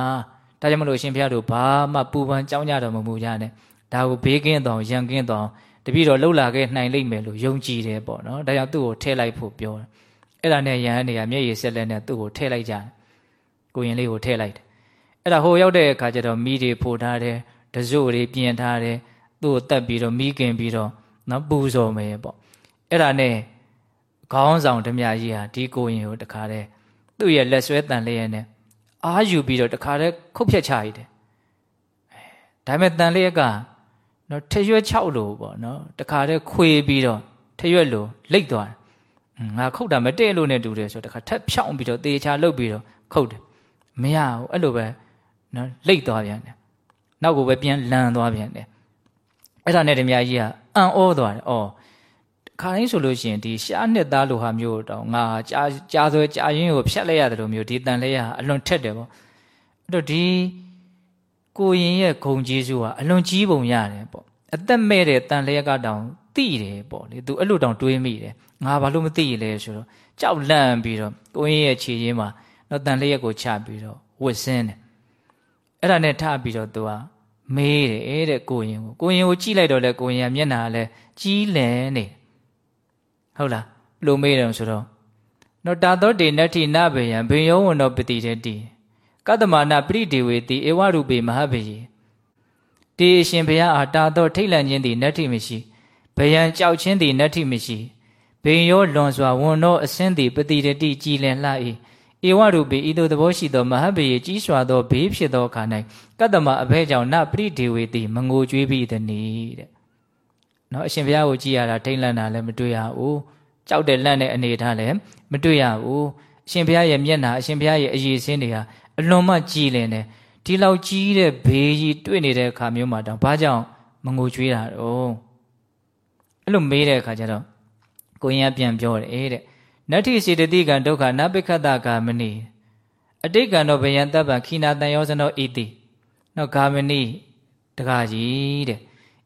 ဒါကြောင့်မလို့အရှင်ဘုရားတို့ဘာမှပူပန်ကြောင်းကြတော်မမူကြနဲ့ဒါကိုဘေးကင်းတော်ရန်ကင်းတော်တပည့်တော်လှုပ်လာခဲ့နိုင်လိမ့်မယ်လို့ယုံကြည်တယ်ပေါ့နော်ဒါကြောင့်သူ့ကိုထည့်လိုက်ဖို့ပြောတယ်အဲ့ဒါနဲ့ယဟန်နေရမျက်ရည်ဆက်လက်နဲ့သူ့ကိုထည့်လိုက်ကြတယ်ကိုရင်လေးကိုထည့်လိုက်တယ် အဲ့ဒါဟိုရောက်တဲ့အခါကျတော့မိတွေဖိုထားတယ်တစုတွေပြင်ထားတယ်သူ့ကိုတက်ပြီးတော့မိခင်ပြီးတော့နော်ပူဇော်မယ်ပေါ့အဲ့ဒါနဲ့ခေါင်းဆောင်ဓမြကြီးဟာဒီကိုရင်ကိုတခါတည်းသူ့ရဲ့လက်ဆွဲတန်လေးရနဲ့အာယူပြီးတော့တခါတည်းခုတ်ဖြတ်ချရည်တယ်ဒါပေမဲ့တန်လေးကနော်ထရွက်6လို့ပေါ့နော်တခါတည်းခွေပြီးတော့ထရွက်လို့လိတ်သွားတယ်ငါခုတ်တာမတည့်လို့နဲ့တူတယ်ဆိုတခါထက်ဖြောင်းပြီးတော့တေချာလုတ်ပြီးတော့ခုတ်တယ်မရဘူးအဲ့လိုပဲ နော်လိတ်သွားပြန်တယ်နောက်ကိုပဲပြန်လန်သွားပြန်တယ်အဲ့ဒါနဲ့တမကြီးကအံ့ဩသွားတယ်အော်ခါတိုင်းဆိုလို့ရှိရင်ဒီရှားနှစ်သားလိုဟာမျိုးတောင်ငါကြားကြားဆွဲကြားရင်းကိုဖြတ်လိုက်ရတယ်လို့မျိုးဒီတန်လဲရအလွန်ထက်တယ်ပေါ့အဲ့တော့ဒီကိုရင်ရဲ့ဂုံကျေးဇူးကအလွန်ကြီးပုံရတယ်ပေါ့အသက်မဲ့တဲ့တန်လျက်ကတောင်သိတယ်ပေါ့လေသူအဲ့လိုတောင်တွေးမိတယ်ငါဘာလို့မသိရလဲဆိုတော့ကြောက်လန့်ပြီးတော့ကိုရင်ရဲ့ခြေရင်းမှာတော့တန်လျက်ကိုချပြီးတော့ဝစ်စင်းတယ် အဲ့ဒါနဲ့ထပြီးတော့သူကမေးတယ်တဲ့ကိုရင်ကိုကိုရင်ကိုကြည့်လိုက်တော့လေကိုရင်ကမျက်နှာလည်းကြီးလည်နေဟုတ်လားဘလို့မေးတယ်ဆိုတော့နော်တာသောတေနတ္ထိနဘေယံဘေယောဝန္တောပတိတေတိကတ္တမာနပရိဒေဝေတိဧဝရူပေမဟဗေယတေအရှင်ဘုရားအားတာသောထိတ်လန့်ခြင်းသည်နတ္ထိမရှိဘယံကြောက်ခြင်းသည်နတ္ထိမရှိဘိယောလွန်စွာဝန်သောအစင်းသည်ပတိတတိကြည်လင်လှ၏ ဧဝရူပေဤသို့သဘောရှိသောမဟဗေယကြီးစွာသောဘေးဖြစ်သောအခါ၌ကတ္တမအဘဲကြောင့်နပရိဒေဝေတိမငိုကြွေးပြီးသည်တဲ့နော်အရှင်ဘုရားကိုကြည်ရတာထိတ်လန့်တာလည်းမတွေ့ရဘူးကြောက်တဲ့လန့်တဲ့အနေထားလည်းမတွေ့ရဘူးအရှင်ဘုရားရဲ့မျက်နှာအရှင်ဘုရားရဲ့အရေးစင်းတွေဟာအလွန်မှကြည်လင်တယ်ဒီလောက်ကြီးတဲ့ဘေးကြီးတွေ့နေတဲ့အခါမျိုးမှာတောင်ဘာကြောင့်မငိုကြွေးတာတော့အဲ့လိုမေးတဲ့အခါကျတော့ကိုရင်ကပြန်ပြောတယ်တဲ့ နတ္ထိစေတတိကံဒုက္ခနပိခတဂာမဏိအတိတ်ကံတော့ဘယံတပ္ပံခိနာတန်ယောဇနောဣတိနော်ဂာမဏိတကားကြီးတဲ့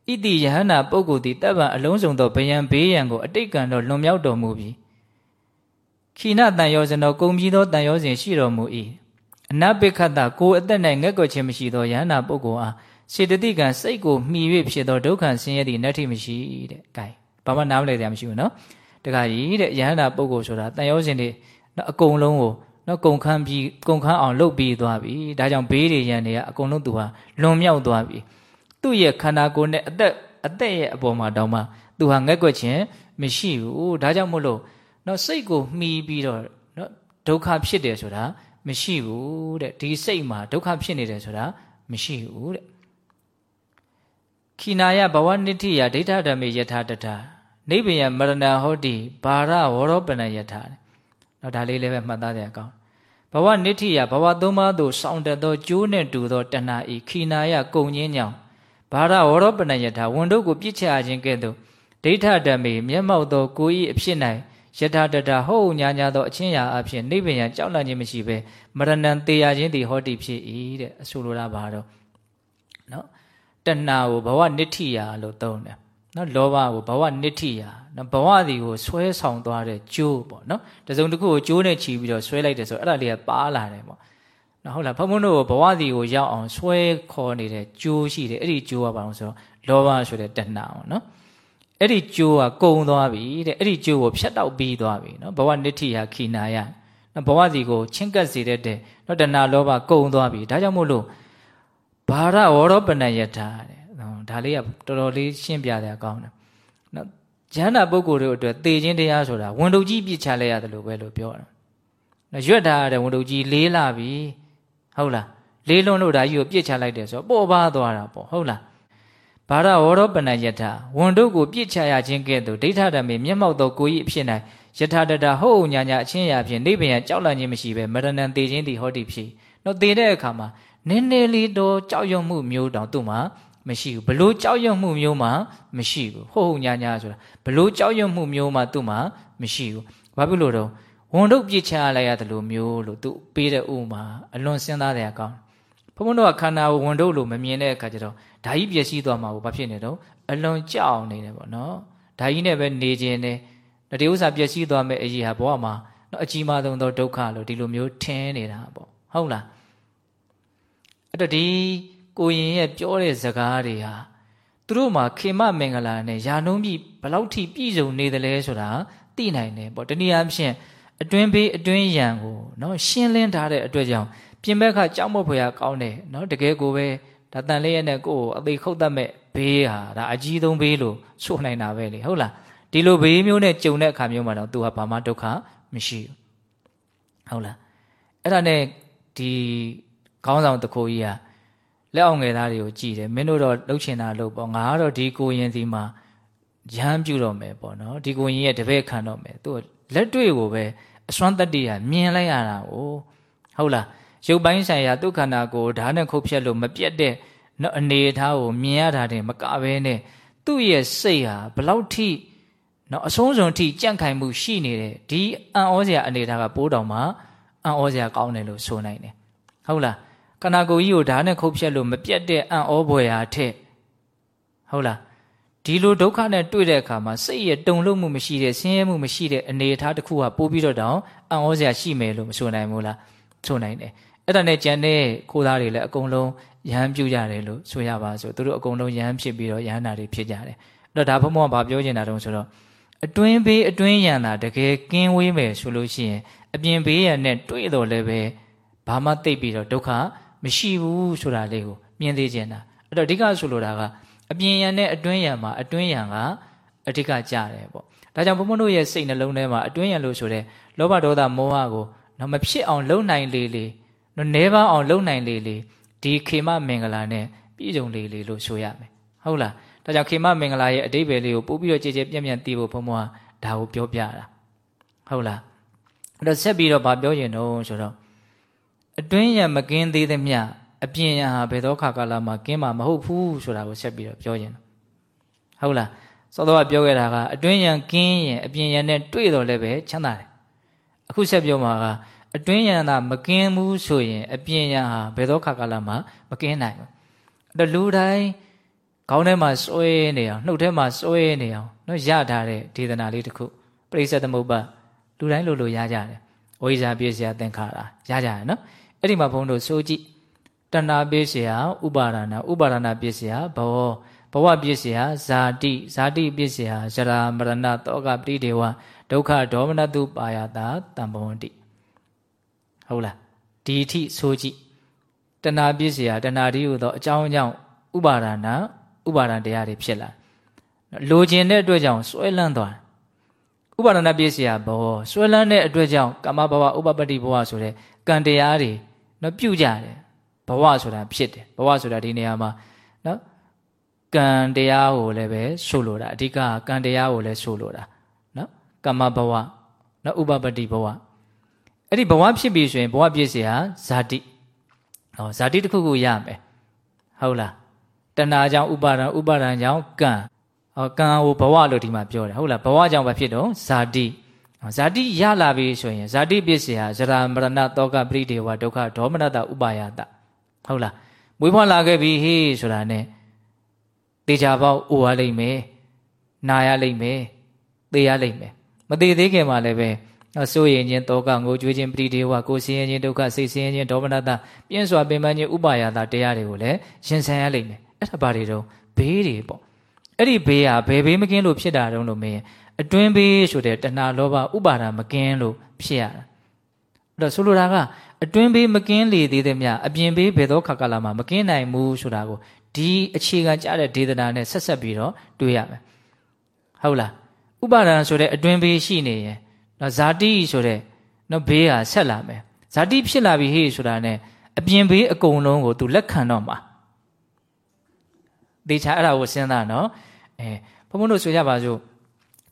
ဣတိယဟနာပုဂ္ဂိုလ်သည်တပ္ပံအလုံးစုံသောဘယံဘေးရန်ကိုအတိတ်ကံတော့လွန်မြောက်တော်မူပြီးခိနတန်ရောစနောကုံပြီးသောတန်ရောစဉ်ရှိတော်မူ၏အနပိခတကိုအသက်၌ငက်ကွယ်ခြင်းမရှိသောယန္နာပုဂ္ဂိုလ်အားစေတသိကံစိတ်ကိုမှီ၍ဖြစ်သောဒုက္ခဆင်းရဲသည့်နတ္ထိမရှိတဲ့။ gain ဘာမှနားမလည်ကြမရှိဘူးနော်။ တခါကြီးတဲ့ယန္နာပုဂ္ဂိုလ်ဆိုတာတန်ရောစဉ်တွေနော်အကုန်လုံးကိုနော်ကုံခန်းပြီးကုံခန်းအောင်လုပ်ပြီးသွားပြီ။ဒါကြောင့်ဘေးတွေရန်တွေကအကုန်လုံးသူဟာလွန်မြောက်သွားပြီ။သူ့ရဲ့ခန္ဓာကိုယ်နဲ့အသက်အသက်ရဲ့အပေါ်မှာတောင်းမှသူဟာငက်ကွက်ခြင်းမရှိဘူး။ဒါကြောင့်မို့လို့နော်စိတ်ကိုမှီပြီးတော့နော်ဒုက္ခဖြစ်တယ်ဆိုတာမရှိဘူးတဲ့ဒီစိတ်မှာဒုက္ခဖြစ်နေတယ်ဆိုတာမရှိဘူးတဲ့ခိနာယဘဝနိတိယဒိဋ္ဌဓမ္မေယထာတထာ နိဗ္ဗယမရဏဟောတိဘာရဝရောပဏယထာနော်ဒါလေးလည်းပဲမှတ်သားကြရအောင်ဘဝနိတိယဘဝသုံးပါးသို့စောင့်တတ်သောကျိုးနဲ့တူသောတဏှာဤခိနာယကုံငင်းကြောင့်ဘာရဝရောပဏယထာဝန်တို့ကိုပြစ်ချခြင်းကဲ့သို့ဒိဋ္ဌဓမ္မေမျက်မှောက်သောကိုယ်ဤအဖြစ်၌ယထာတတဟုတ်ညာညာသောအချင်းရာအဖြစ်နိဗ္ဗာန်ကြောက်လန့်ခြင်းမရှိဘဲမရဏံတေရခြင်းသည်ဟောတိဖြစ်၏တဲ့အဆိုလိုတာပါတော့နော်တဏှာကိုဘဝနိဋ္ဌိယာလို့သုံးတယ် နော်လောဘကိုဘဝနိဋ္ဌိယာနော်ဘဝစီကိုဆွဲဆောင်သွားတဲ့ကျိုးပေါ့နော်တစုံတစ်ခုကိုကျိုးနဲ့ချီပြီးတော့ဆွဲလိုက်တယ်ဆိုအဲ့ဒါလေးကပါလာတယ်ပေါ့နော်ဟုတ်လားဘုံဘုံတို့ဘဝစီကိုရောက်အောင်ဆွဲခေါ်နေတဲ့ကျိုးရှိတယ်အဲ့ဒီကျိုးကဘာလို့ဆိုတော့လောဘဆိုတဲ့တဏှာပေါ့နော်အဲ့ဒီကျိုးကကုံသွားပြီတဲ့အဲ့ဒီကျိုးကိုဖြတ်တောက်ပြီးသွားပြီနော်ဘဝနိဋ္ဌိယခိနာယနော်ဘဝစီကိုချင်းကပ်စေတဲ့တဲ့နော်တဏှာလောဘကုံသွားပြီဒါကြောင့်မို့လို့ဘာရဝရောပဏယထာတဲ့ ဒါလေးကတော်တော်လေးရှင်းပြတယ်ကောင်းတယ်နော်ဉာဏပုဂ္ဂိုလ်တို့အတွက်သေခြင်းတရားဆိုတာဝန်တုပ်ကြီးပြစ်ချလဲရတယ်လို့ပဲလို့ပြောတာနော်ရွတ်ထားရတဲ့ဝန်တုပ်ကြီးလေးလာပြီဟုတ်လားလေးလုံးလို့ဒါကြီးကိုပြစ်ချလိုက်တယ်ဆိုတော့ပေါ်ပါသွားတာပေါ့ဟုတ်လားဘာရဝရောပဏယထဝန်တို့ကိုပြစ်ချရခြင်းကဲ့သို့ဒိဋ္ဌဓမ္မေမျက်မှောက်သောကိုယ်၏အဖြစ်၌ယထာတတဟုတ်ညာညာအချင်းရာဖြင့်နိဗ္ဗာန်ကြောက်လန့်ခြင်းမရှိဘဲမရဏံသေခြင်းသည်ဟောတိဖြစ်တော့သေတဲ့အခါမှာနည်းနည်းလေးတော့ကြောက်ရွံ့မှုမျိုးတောင်သူ့မှာ မရှိဘူးဘလို့ကြောက်ရွံ့မှုမျိုးမှမရှိဘူးဟုတ်ဟုတ်ညာညာဆိုတာဘလို့ကြောက်ရွံ့မှုမျိုးမှသူ့မှာမရှိဘူးဘာဖြစ်လို့တော့ဝန်တို့ပြစ်ချလိုက်ရတယ်လို့မျိုးလို့သူပေးတဲ့ဥမာအလွန်စဉ်းစားတဲ့အကောင်ဘုံဘုံတို့ကခန္ဓာကိုဝန်တို့လို့မမြင်တဲ့အခါကျတော့ဓာကြီးပျက်စီးသွားမှာကိုဘာဖြစ်နေတော့အလွန်ကြောက်နေတယ်ပေါ့နော်ဓာကြီးနဲ့ပဲနေခြင်းနဲ့တတိဥစ္စာပျက်စီးသွားမဲ့အရေးဟာဘဝမှာတော့အကြီးမားဆုံးသောဒုက္ခလို့ဒီလိုမျိုးထင်နေတာပေါ့ဟုတ်လားအဲ့တော့ဒီ ကိုရင်ရဲ့ပြောတဲ့စကားတွေဟာသူတို့မှာခေမမင်္ဂလာနဲ့ယာနုံးပြီးဘလောက်ထိပြည့်စုံနေသလဲဆိုတာသိနိုင်တယ်ပေါ့တနည်းအားဖြင့်အတွင်းဘေးအတွင်းရန်ကိုနော်ရှင်းလင်းထားတဲ့အတွက်ကြောင့်ပြင်ဘက်ကကြောက်မဖွယ်ရကောင်းတယ်နော်တကယ်ကိုပဲဒါတန်လေးရဲ့နဲ့ကိုယ်ကိုအသေးခုတ်တတ်မဲ့ဘေးဟာဒါအကြီးဆုံးဘေးလို့ဆိုနိုင်တာပဲလေဟုတ်လားဒီလိုဘေးမျိုးနဲ့ကြုံတဲ့အခါမျိုးမှာတော့ तू ဟာဘာမှဒုက္ခမရှိဘူးဟုတ်လားအဲ့ဒါနဲ့ဒီခေါင်းဆောင်တခိုးကြီးက လက်အောင်ငယ်သားတွေကိုကြည်တယ်မင်းတို့တော့လှုပ်ချင်တာလှုပ်ပေါ့ငါကတော့ဒီကိုရင်စီမှာရမ်းပြုတော့မယ်ပေါ့နော်ဒီကိုရင်ရဲ့တပည့်ခံတော့မယ်သူလက်တွေ့ကိုပဲအစွမ်းတတ္တိဟာမြင်လိုက်ရတာကိုဟုတ်လားရုပ်ပိုင်းဆိုင်ရာဒုက္ခနာကိုဓာတ်နဲ့ခုတ်ဖြတ်လို့မပြတ်တဲ့အနေအထားကိုမြင်ရတာတင်မကဘဲနဲ့သူ့ရဲ့စိတ်ဟာဘလောက်ထိနော်အဆုံးစုံထိကြန့်ခိုင်မှုရှိနေတဲ့ဒီအံ့ဩစရာအနေအထားကပိုးတော်မှာအံ့ဩစရာကောင်းတယ်လို့ဆိုနိုင်တယ်ဟုတ်လား ခန္ဓာကိုယ်ကြီးကိုဓာတ်နဲ့ခုတ်ဖြတ်လို့မပြတ်တဲ့အံ့ဩဖွယ်ရာထက်ဟုတ်လားဒီလိုဒုက္ခနဲ့တွေ့တဲ့အခါမှာစိတ်ရဲ့တုန်လှုပ်မှုမရှိတဲ့ဆင်းရဲမှုမရှိတဲ့အနေအထားတစ်ခုကပိုးပြီးတော့တောင်အံ့ဩစရာရှိမယ်လို့မဆိုနိုင်ဘူးလားဆိုနိုင်တယ်အဲ့ဒါနဲ့ကြံတဲ့ခိုးသားတွေလည်းအကုန်လုံးယဟန်ပြုကြတယ်လို့ဆိုရပါဆိုသူတို့အကုန်လုံးယဟန်ဖြစ်ပြီးတော့ယဟန်နာတွေဖြစ်ကြတယ်အဲ့တော့ဒါဘုံဘုံကဘာပြောချင်တာတုံးဆိုတော့အတွင်းဘေးအတွင်းရန်တာတကယ်ကင်းဝေးမယ်ဆိုလို့ရှိရင်အပြင်ဘေးရန်နဲ့တွေ့တော့လည်းပဲဘာမှသိပ်ပြီးတော့ဒုက္ခ မရှိဘူးဆိုတာလေးကိုမြင်သေးခြင်းတာအဲ့တော့အဓိကဆိုလိုတာကအပြင်ရန်နဲ့အတွင်းရန်မှာအတွင်းရန်ကအဓိကကြတယ်ပေါ့ဒါကြောင့်ဘုံဘုံတို့ရဲ့စိတ်နှလုံးထဲမှာအတွင်းရန်လို့ဆိုတဲ့လောဘဒေါသမောဟကိုတော့မဖြစ်အောင်လုံနိုင်လေလေနော်နေပါအောင်လုံနိုင်လေလေဒီခေမမင်္ဂလာနဲ့ပြည့်စုံလေလေလို့ဆိုရမယ်ဟုတ်လားဒါကြောင့်ခေမမင်္ဂလာရဲ့အတိပ္ပယ်လေးကိုပို့ပြီးတော့ကြည်ကြဲပြန့်ပြန့်သိဖို့ဘုံဘုံကဒါကိုပြောပြတာဟုတ်လားအဲ့တော့ဆက်ပြီးတော့ဗာပြောရင်တော့ဆိုတော့ အတွင်းရမကင်းသေးသမျှအပြင်ရဟာဘယ်သောခါကာလမှာကင်းမှာမဟုတ်ဘူးဆိုတာကိုဆက်ပြီးတော့ပြောရင်ဟုတ်လားစောစောကပြောခဲ့တာကအတွင်းရကင်းရင်အပြင်ရနဲ့တွေ့တော့လည်းပဲချမ်းသာတယ်အခုဆက်ပြောမှာကအတွင်းရန်သာမကင်းဘူးဆိုရင်အပြင်ရန်ဟာဘယ်သောခါကာလမှာမကင်းနိုင်ဘူးအဲ့တော့လူတိုင်းခေါင်းထဲမှာစွဲနေအောင်နှုတ်ထဲမှာစွဲနေအောင်နော်ရထားတဲ့ဒေသနာလေးတစ်ခုပရိစ္ဆေသမုပ္ပါလူတိုင်းလိုလိုရကြတယ်ဝိဇ္ဇာပြည့်စရာသင်္ခါရရကြရနော် အဲ့ဒီမှာဘုန်းတို့ဆိုကြည့်တဏှာပြည့်စရာဥပါဒနာဥပါဒနာပြည့်စရာဘဝဘဝပြည့်စရာဇာတိဇာတိပြည့်စရာဇရာမရဏတောကပရိဒေဝဒုက္ခဒေါမနတုပါယတာတံဘဝန္တိဟုတ်လားဒီအထိဆိုကြည့်တဏှာပြည့်စရာတဏှာဒီဟုသောအကြောင်းအကြောင်းဥပါဒနာဥပါဒံတရားတွေဖြစ်လာလိုချင်တဲ့အတွက်ကြောင့်စွဲလန်းသွားဥပါဒနာပြည့်စရာဘောစွဲလန်းတဲ့အတွက်ကြောင့်ကာမဘဝဥပပတ္တိဘဝဆိုတဲ့ကံတရားတွေ နော်ပြုတ်ကြတယ်ဘဝဆိုတာဖြစ်တယ်ဘဝဆိုတာဒီနေရာမှာနော်ကံတရားကိုလည်းပဲဆိုလိုတာအဓိကကံတရားကိုလည်းဆိုလိုတာနော်ကာမဘဝနော်ဥပပတ္တိဘဝအဲ့ဒီဘဝဖြစ်ပြီဆိုရင်ဘဝပြည့်စရာဇာတိဟောဇာတိတစ်ခုခုရမယ်ဟုတ်လားတဏှာကြောင့်ဥပါဒံဥပါဒံကြောင့်ကံဟောကံကိုဘဝလို့ဒီမှာပြောတယ်ဟုတ်လားဘဝကြောင့်ဘာဖြစ်တော့ဇာတိ ဇာတိရလာပြီဆိုရင်ဇာတိပစ္စယဇရာမရဏတောကပရိဒေဝဒုက္ခဒေါမနတဥပါယတဟုတ်လားမွေးဖွားလာခဲ့ပြီဟေးဆိုတာ ਨੇ တေချာပေါက်အိုရလိမ့်မယ်နာရလိမ့်မယ်သေရလိမ့်မယ်မသေးသေးခင်မှာလည်းပဲစိုးရင်ချင်းတောကငိုကြွေးခြင်းပရိဒေဝကိုဆင်းရဲခြင်းဒုက္ခစိတ်ဆင်းရဲခြင်းဒေါမနတပြင်းစွာပင်ပန်းခြင်းဥပါယတတရားတွေကိုလည်းရှင်ဆန်ရလိမ့်မယ်အဲ့ဒါဘာတွေတော့ဘေးတွေပေါ့အဲ့ဒီဘေးဟာဘယ်ဘေးမကင်းလို့ဖြစ်တာတုံးလို့မင်း အတွင်းဘေးဆိုတဲ့တဏှာလောဘဥပါဒာမကင်းလို့ဖြစ်ရတာအဲ့တော့ဆိုလိုတာကအတွင်းဘေးမကင်းလေသေးသည်မြအပြင်ဘေးဘယ်သောခါကာလမှာမကင်းနိုင်ဘူးဆိုတာကိုဒီအခြေခံကြတဲ့ဒေသနာနဲ့ဆက်ဆက်ပြီးတော့တွေးရမယ်ဟုတ်လားဥပါဒံဆိုတဲ့အတွင်းဘေးရှိနေရင်နော်ဇာတိဆိုတဲ့နော်ဘေးဟာဆက်လာမယ်ဇာတိဖြစ်လာပြီဟေ့ဆိုတာနဲ့အပြင်ဘေးအကုန်လုံးကို तू လက်ခံတော့မှာသေချာအဲ့ဒါကိုစဉ်းစားနော်အဲဘုံဘုံတို့ဆိုကြပါစို့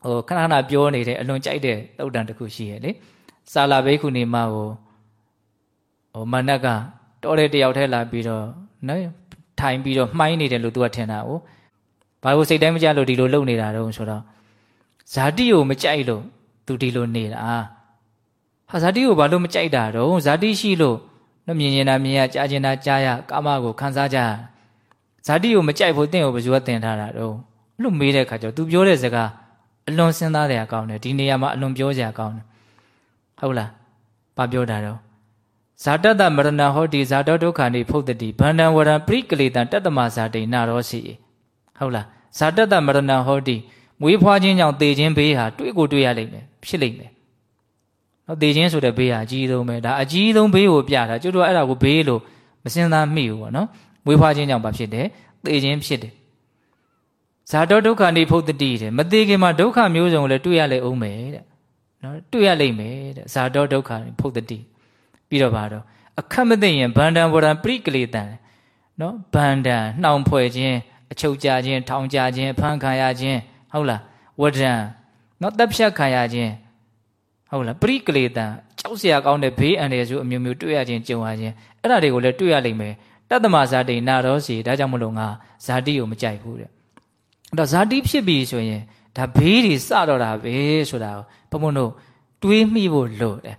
ဟိုခဏခဏပြောနေတဲ့အလွန်ကြိုက်တဲ့တုတ်တန်တစ်ခုရှိရဲ့လေစာလာဘိက္ခုနေမကိုဟိုမနက်ကတော်တဲ့တယောက်ထဲလာပြီးတော့နော်ထိုင်ပြီးတော့မှိုင်းနေတယ်လို့သူကထင်တာ哦ဘာလို့စိတ်တိုင်းမကြလို့ဒီလိုလုပ်နေတာတုံးဆိုတော့ဇာတိကိုမကြိုက်လို့သူဒီလိုနေတာဟာဇာတိကိုဘာလို့မကြိုက်တာတုံးဇာတိရှိလို့နော်မြင်ရင်တာမြင်ရကြားကျင်တာကြားရကာမကိုခံစားကြရဇာတိကိုမကြိုက်ဖို့တင့်ကိုဘယ်သူကတင်ထားတာတော့အဲ့လိုမေးတဲ့အခါကျတော့ तू ပြောတဲ့စကား အလွန်စဉ်းစားတဲ့အကောင်းတယ်ဒီနေရာမှာအလွန်ပြောစရာကောင်းတယ်ဟုတ်လားဘာပြောတာတော့ဇာတတမရဏဟောတိဇာတောဒုက္ခနိဖုတ်တိဗန္ဒံဝရံပရိကလေတံတတ္တမဇာတိနာရောစီဟုတ်လားဇာတတမရဏဟောတိမွေးဖွားခြင်းကြောင့်သေခြင်းဘေးဟာတွေ့ကိုတွေ့ရလိမ့်မယ်ဖြစ်လိမ့်မယ်နော်သေခြင်းဆိုတဲ့ဘေးဟာအကြီးဆုံးပဲဒါအကြီးဆုံးဘေးကိုပြတာကျွတ်တော့အဲ့ဒါကိုဘေးလို့မစင်သားမိဘူးပေါ့နော်မွေးဖွားခြင်းကြောင့်ဘာဖြစ်တယ်သေခြင်းဖြစ်တယ် ဇာတောဒုက္ခနိဖုတ်တိတဲ့မသေးခင်မှာဒုက္ခမျိုးစုံကိုလည်းတွေ့ရလေအောင်မယ်တဲ့နော်တွေ့ရလိမ့်မယ်တဲ့ဇာတောဒုက္ခဖုတ်တိပြီးတော့ပါတော့အခက်မသိရင်ဗန္ဒံဝရံပရိကလေတံနော်ဗန္ဒံနှောင်ဖွဲ့ခြင်းအချုပ်ကြခြင်းထောင်ကြခြင်းဖမ်းခံရခြင်းဟုတ်လားဝဒံနော်တပ်ဖြတ်ခံရခြင်းဟုတ်လားပရိကလေတံကြောက်စရာကောင်းတဲ့ဘေးအန္တရာယ်စုအမျိုးမျိုးတွေ့ရခြင်းကြုံရခြင်းအဲ့ဒါတွေကိုလည်းတွေ့ရလိမ့်မယ်တတ္တမဇာတိနာရောစီဒါကြောင့်မလို့ငါဇာတိကိုမကြိုက်ဘူးတဲ့ အဲ့တော့ဇာတိဖြစ်ပြီဆိုရင်ဒါဘေးတွေစတော့တာပဲဆိုတာကိုဘုံဘုံတို့တွေးမိဖို့လိုတယ်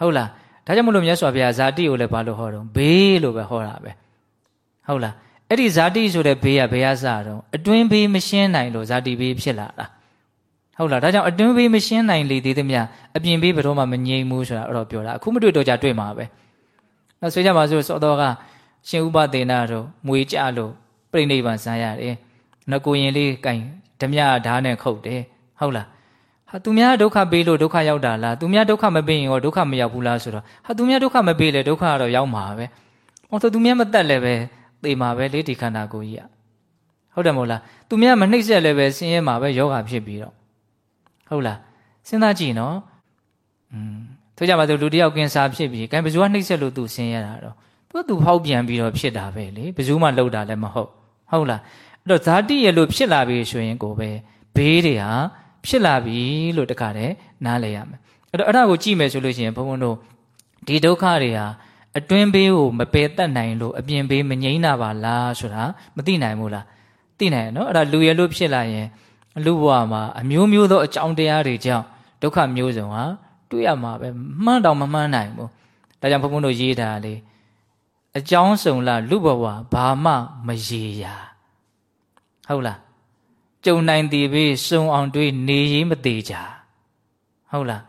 ဟုတ်လားဒါကြောင့်မလို့မြတ်စွာဘုရားဇာတိကိုလည်းဘာလို့ဟောတော့ဘေးလို့ပဲဟောတာပဲဟုတ်လားအဲ့ဒီဇာတိဆိုတဲ့ဘေးကဘယ်ကစတော့အတွင်းဘေးမရှင်းနိုင်လို့ဇာတိဘေးဖြစ်လာတာဟုတ်လားဒါကြောင့်အတွင်းဘေးမရှင်းနိုင်လေသေးသမျှအပြင်ဘေးဘယ်တော့မှမငြိမ်ဘူးဆိုတာအဲ့တော့ပြောတာအခုမတွေ့တော့ကြတွေ့မှာပဲနောက်ဆိုကြပါစို့စောတော်ကရှင်ဥပဒေနာတို့မွေကြလို့ပြိဋိဘံဆန်းရတယ်။ နကိုရင်လေးကင်ဓမြဓာတ်နဲ့ခုတ်တယ်ဟုတ်လား။ဟာသူများဒုက္ခပေးလို့ဒုက္ခရောက်တာလား။သူများဒုက္ခမပေးရင်ရောဒုက္ခမရောက်ဘူးလားဆိုတော့ဟာသူများဒုက္ခမပေးလေဒုက္ခကတော့ရောက်မှာပဲ။ဟောသူများမတက်လည်းပဲသေမှာပဲလေဒီခန္ဓာကိုယ်ကြီးอ่ะ။ဟုတ်တယ်မဟုတ်လား။သူများမနှိမ့်ဆက်လည်းပဲဆင်းရဲမှာပဲယောဂဖြစ်ပြီးတော့ဟုတ်လား။စဉ်းစားကြည့်နော်။อืมဆိုကြပါစို့လူတယောက်ကင်ဆာဖြစ်ပြီးကံဘယ်သူကနှိမ့်ဆက်လို့သူဆင်းရဲတာတော့သူကသူဖောက်ပြန်ပြီးတော့ဖြစ်တာပဲလေဘယ်သူမှလှုပ်တာလည်းမဟုတ်ဟုတ်လားအဲ့ တော့ဇာတိရဲ့လို့ဖြစ်လာပြီဆိုရင်ကိုပဲဘေးတွေဟာဖြစ်လာပြီလို့တခါတည်းနားလည်ရမယ်အဲ့တော့အဲ့ဒါကိုကြည့်မယ်ဆိုလို့ရှိရင်ဘုန်းဘုန်းတို့ဒီဒုက္ခတွေဟာအတွင်းဘေးကိုမပယ်တတ်နိုင်လို့အပြင်ဘေးမငြိမ်းတာပါလားဆိုတာမသိနိုင်ဘူးလားသိနိုင်နော်အဲ့ဒါလူရဲ့လို့ဖြစ်လာရင်လူဘဝမှာအမျိုးမျိုးသောအကြောင်းတရားတွေကြောင့်ဒုက္ခမျိုးစုံဟာတွေ့ရမှာပဲမှန်းတော့မမှန်းနိုင်ဘူးဒါကြောင့်ဘုန်းဘုန်းတို့ရေးတာလေအကြောင်းစုံလားလူဘဝဘာမှမရေရာ ဟုတ်လားကြုံနိုင်သည်ပဲစုံအောင်တွေးနေရေးမသေးကြဟုတ်လား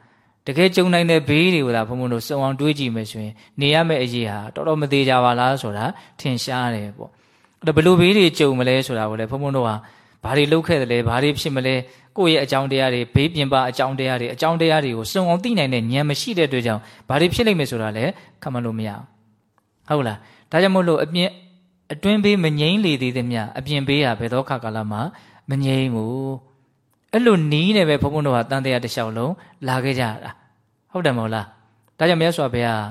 တကယ်ကြုံနိုင်တဲ့ဘေးတွေကိုသာဘုံဘုံတို့စုံအောင်တွေးကြည့်မယ်ဆိုရင်နေရမယ့်အရေးဟာတော်တော်မသေးကြပါလားဆိုတာထင်ရှားတယ်ပေါ့အဲ့တော့ဘလို့ဘေးတွေကြုံမလဲဆိုတာကိုလည်းဘုံဘုံတို့ဟာဘာတွေလုပ်ခဲ့တယ်လဲဘာတွေဖြစ်မလဲကိုယ့်ရဲ့အကြောင်းတရားတွေဘေးပြင်ပအကြောင်းတရားတွေအကြောင်းတရားတွေကိုစုံအောင်သိနိုင်တဲ့ဉာဏ်မရှိတဲ့အတွက်ကြောင့်ဘာတွေဖြစ်လိမ့်မယ်ဆိုတာလည်းခံမလို့မရဘူးဟုတ်လားဒါကြောင့်မို့လို့အပြင် အတွင်းဘေးမငြိမ့်လေသေးသည်မြအပြင်ဘေးဟာဘယ်တော့ခါကာလမှာမငြိမ့်ဘူးအဲ့လိုနီးနေပဲဘုံဘုံတို့ဟာတန်တရားတစ်လျှောက်လုံးလာခဲ့ကြတာဟုတ်တယ်မဟုတ်လားဒါကြောင့်မြတ်စွာဘုရား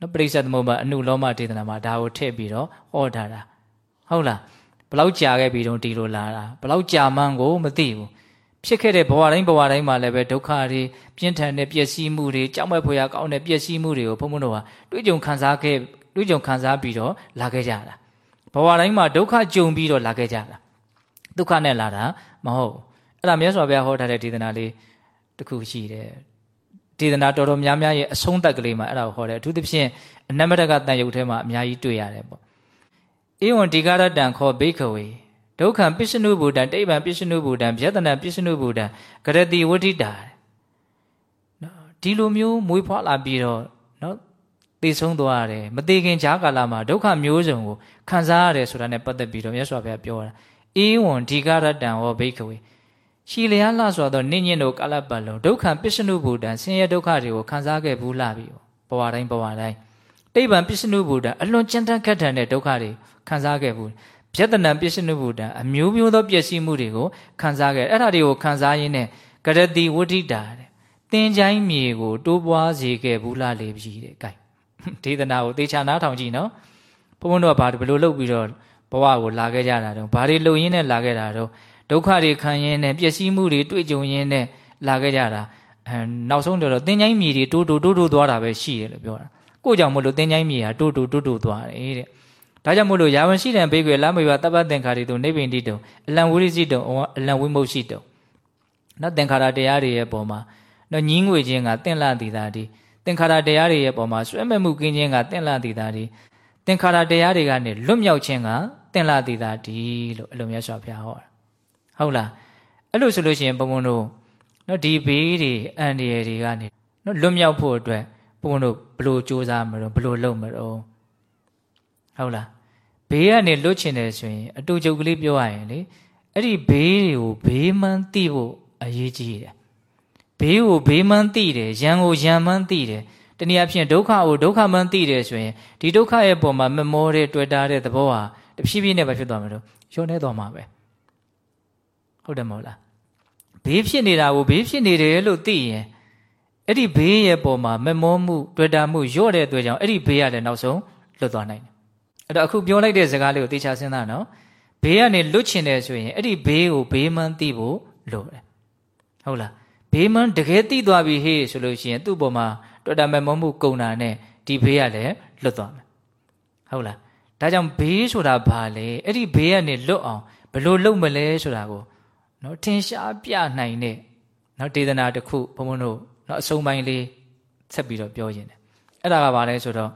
နော်ပရိစ္ဆေသမုပ္ပါအနုလောမဒေသနာမှာဒါကိုထည့်ပြီးတော့ဟောထားတာဟုတ်လားဘလောက်ကြာခဲ့ပြီးတော့ဒီလိုလာတာဘလောက်ကြာမှန်းကိုမသိဘူးဖြစ်ခဲ့တဲ့ဘဝတိုင်းဘဝတိုင်းမှာလည်းပဲဒုက္ခတွေပြင်းထန်တဲ့ပျက်စီးမှုတွေကြောက်မဲ့ဖွယ်ရာကောင်းတဲ့ပျက်စီးမှုတွေကိုဘုံဘုံတို့ဟာတွေးကြုံခံစားခဲ့တွေးကြုံခံစားပြီးတော့လာခဲ့ကြတာ ဘဝတိုင်းမှာဒုက္ခကြုံပြီးတော့လာခဲ့ကြတာဒုက္ခနဲ့လာတာမဟုတ်အဲ့ဒါမြတ်စွာဘုရားဟောထားတဲ့ဒေသနာလေးတစ်ခုရှိတယ်ဒေသနာတော်တော်များများရဲ့အဆုံးသက်ကလေးမှာအဲ့ဒါကိုဟောတယ်အထူးသဖြင့်အနမတကတန်ယုတ်ထဲမှာအများကြီးတွေ့ရတယ်ပေါ့ဧဝံဒီကာရတံခောဘိခဝေဒုက္ခံပစ္စနုဘူတံတိဗံပစ္စနုဘူတံဗျတနာပစ္စနုဘူတံကရတိဝဋ္ဌိတာနော်ဒီလိုမျိုးမွေးဖွားလာပြီးတော့နော် သိဆုံးသွားရတယ်မသေးခင်ဂျားကာလမှာဒုက္ခမျိုးစုံကိုခံစားရတယ်ဆိုတာနဲ့ပတ်သက်ပြီးတော့မြတ်စွာဘုရားပြောတာဧဝံဒီကာရတံဟောဘိခဝေရှီလျားလှဆိုတော့နင့်ညင်တို့ကာလပတ်လုံးဒုက္ခပစ္စနုဘူတံဆင်းရဲဒုက္ခတွေကိုခံစားခဲ့ဘူးလားပြီဘဝတိုင်းဘဝတိုင်းတိဗံပစ္စနုဘူတံအလွန်ကြမ်းတမ်းခက်ထန်တဲ့ဒုက္ခတွေခံစားခဲ့ဘူးပြတနာပစ္စနုဘူတံအမျိုးမျိုးသောပျက်စီးမှုတွေကိုခံစားခဲ့အဲ့ဒါတွေကိုခံစားရင်းနဲ့ကရတိဝဋ္ဌိတာတဲ့သင်ချိုင်းမြေကို တိုးပွားစေခဲ့ဘူးလားလေပြီတဲ့ gain ဒေသနာကိုသေချာနားထောင်ကြည့်နော်ဘုန်းဘုန်းတို့ကဘာဘယ်လိုလုပ်ပြီးတော့ဘဝကိုလာခဲ့ကြတာတော့ဘာတွေလုပ်ရင်းနဲ့လာခဲ့တာတော့ဒုက္ခတွေခံရင်းနဲ့ပျက်စီးမှုတွေတွေ့ကြုံရင်းနဲ့လာခဲ့ကြတာအဲနောက်ဆုံးတော့သင်ချိုင်းမြေတွေတိုးတိုးတိုးတိုးသွားတာပဲရှိတယ်လို့ပြောတာကိုကြောင့်မို့လို့သင်ချိုင်းမြေဟာတိုးတိုးတိုးတိုးသွားတယ်တဲ့ဒါကြောင့်မို့လို့ယာဝန်ရှိတဲ့ဘေးကွယ်လမ်းမေဝတပ္ပသင်္ခါရီတို့နေပင်တိတုံအလံဝိရိစိတုံအလံဝိမုတ်ရှိတုံနော်သင်္ခါရတရားတွေရဲ့ပုံမှာနော်ညီးငွေခြင်းကတင့်လသည်သာဒီ သင်္ခါရတရားတွေရဲ့ပုံမှာဆွဲမဲ့မှုကင်းခြင်းကတင့်လသည်သာဒီသင်္ခါရတရားတွေကနေလွတ်မြောက်ခြင်းကတင့်လသည်သာဒီလို့အလိုမြတ်စွာဘုရားဟောတာဟုတ်လားအဲ့လိုဆိုလို့ရှိရင်ဘုံဘုံတို့နော်ဒီဘေးတွေအန္တရာယ်တွေကနေနော်လွတ်မြောက်ဖို့အတွက်ဘုံဘုံတို့ဘလို့စူးစမ်းမလို့ဘလို့လုပ်မလို့ဟုတ်လားဘေးကနေလွတ်ချင်တယ်ဆိုရင်အတူချုပ်ကလေးပြောရရင်လေအဲ့ဒီဘေးတွေကိုဘေးမှန်းသိဖို့အရေးကြီးတယ် ဘေးကိုဘေးမှန်းသိတယ်ရန်ကိုရန်မှန်းသိတယ်တနည်းအားဖြင့်ဒုက္ခကိုဒုက္ခမှန်းသိတယ်ဆိုရင်ဒီဒုက္ခရဲ့ပုံမှာမမောတဲ့တွေ့တာတဲ့သဘောဟာတဖြည်းဖြည်းနဲ့ပဲဖြစ်သွားမှာလို့ရောနေသွားမှာပဲဟုတ်တယ်မဟုတ်လားဘေးဖြစ်နေတာကိုဘေးဖြစ်နေတယ်လို့သိရင်အဲ့ဒီဘေးရဲ့ပုံမှာမမောမှုတွေ့တာမှုရော့တဲ့အတွက်ကြောင့်အဲ့ဒီဘေးကလည်းနောက်ဆုံးလွတ်သွားနိုင်တယ်အဲ့တော့အခုပြောလိုက်တဲ့စကားလေးကိုသေချာစဉ်းစားနော်ဘေးကနေလွတ်ချင်တယ်ဆိုရင်အဲ့ဒီဘေးကိုဘေးမှန်းသိဖို့လိုတယ်ဟုတ်လား ဘေးမှန်းတကယ်သိသွားပြီဟေးဆိုလို့ရှိရင်သူ့ပေါ်မှာတော်တာမဲ့မမှုကုံတာနဲ့ဒီဘေးကလည်းလွတ်သွားမယ်ဟုတ်လားဒါကြောင့်ဘေးဆိုတာဘာလဲအဲ့ဒီဘေးကနေလွတ်အောင်ဘယ်လိုလုပ်မလဲဆိုတာကိုနော်ထင်ရှားပြနိုင်တဲ့နော်ဒေသနာတစ်ခုဘုံဘုံတို့နော်အစုံပိုင်းလေးဆက်ပြီးတော့ပြောခြင်းတယ်အဲ့ဒါကဘာလဲဆိုတော့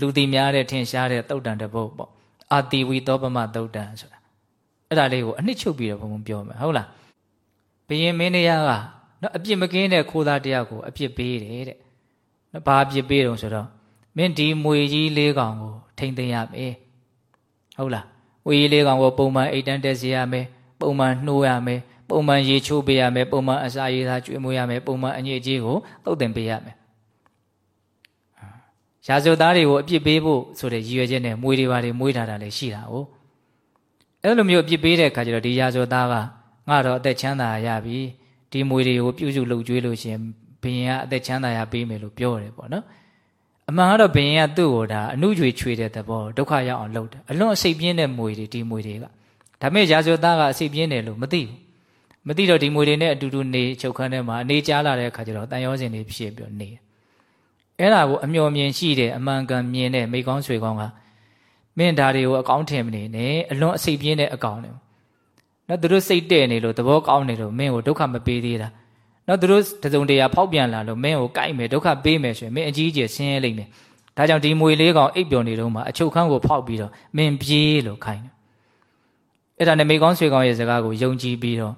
လူသိများတဲ့ထင်ရှားတဲ့တုတ်တန်တပုတ်ပေါ့အာတိဝီသောပမတုတ်တန်ဆိုတာအဲ့ဒါလေးကိုအနှစ်ချုပ်ပြီးတော့ဘုံဘုံပြောမယ်ဟုတ်လားဘယင်မင်းတရားက နော်အပြစ်မကင်းတဲ့ခိုးသားတရားကိုအပြစ်ပေးတယ်တဲ့နော်ဘာအပြစ်ပေးတုံဆိုတော့မင်းဒီမွေကြီးလေးကောင်ကို ထိမ့်သိမ်းရမယ်ဟုတ်လားမွေကြီးလေးကောင်ကိုပုံမှန်အိတ်တန်းတက်စီရမယ်ပုံမှန်နှိုးရမယ်ပုံမှန်ရေချိုးပေးရမယ်ပုံမှန်အစာရေးသားကျွေးမွေးရမယ်ပုံမှန်အညစ်အကြေးကိုတုတ်တင်ပေးရမယ်ရာဇဝသားတွေကိုအပြစ်ပေးဖို့ဆိုတဲ့ရည်ရွယ်ချက်နဲ့မွေတွေပါတွေမွေးထားတာလည်းရှိတာ哦အဲ့လိုမျိုးအပြစ်ပေးတဲ့အခါကျတော့ဒီရာဇဝသားကငါတော့အသက်ချမ်းသာရပြီ ဒီမွေတွေကိုပြုစုလုပ်ကျွေးလို့ရှိရင်ဘယင်ကအသက်ချမ်းသာရပေးမယ်လို့ပြောတယ်ပေါ့နော်အမှန်ကတော့ဘယင်ကသူ့ကိုဒါအနှုကျွေချွေတဲ့သဘောဒုက္ခရောက်အောင်လုပ်တယ်အလွန်အစိတ်ပြင်းတဲ့မွေတွေဒီမွေတွေကဒါမဲ့ရာဇဝသားကအစိတ်ပြင်းတယ်လို့မသိဘူးမသိတော့ဒီမွေတွေနဲ့အတူတူနေချုပ်ခန်းထဲမှာအနေကြားလာတဲ့အခါကျတော့တန်ရောစင်တွေဖြစ်ပြီးနေတယ်အဲ့ဒါကိုအမျော်မြင်ရှိတယ်အမှန်ကန်မြင်တဲ့မိကောင်းဆွေကောင်းကမင်းဒါတွေကိုအကောင်းထင်မနေနဲ့အလွန်အစိတ်ပြင်းတဲ့အကောင်တွေ နော်သူတို့စိတ်တဲ့နေလို့သဘောကောင်းနေလို့မင်းကိုဒုက္ခမပေးသေးတာနော်သူတို့တစုံတရာဖောက်ပြန်လာလို့မင်းကိုကြိုက်မယ်ဒုက္ခပေးမယ်ဆိုရင်မင်းအကြီးအကျယ်ဆင်းရဲလိမ့်မယ်ဒါကြောင့်ဒီမွေလေးကောင်အိပ်ပျော်နေတော့မှအချုပ်ခန်းကိုဖောက်ပြီးတော့မင်းပြေးလို့ခိုင်းတယ်အဲ့ဒါနဲ့မိကောင်းဆွေကောင်းရဲ့စကားကိုယုံကြည်ပြီးတော့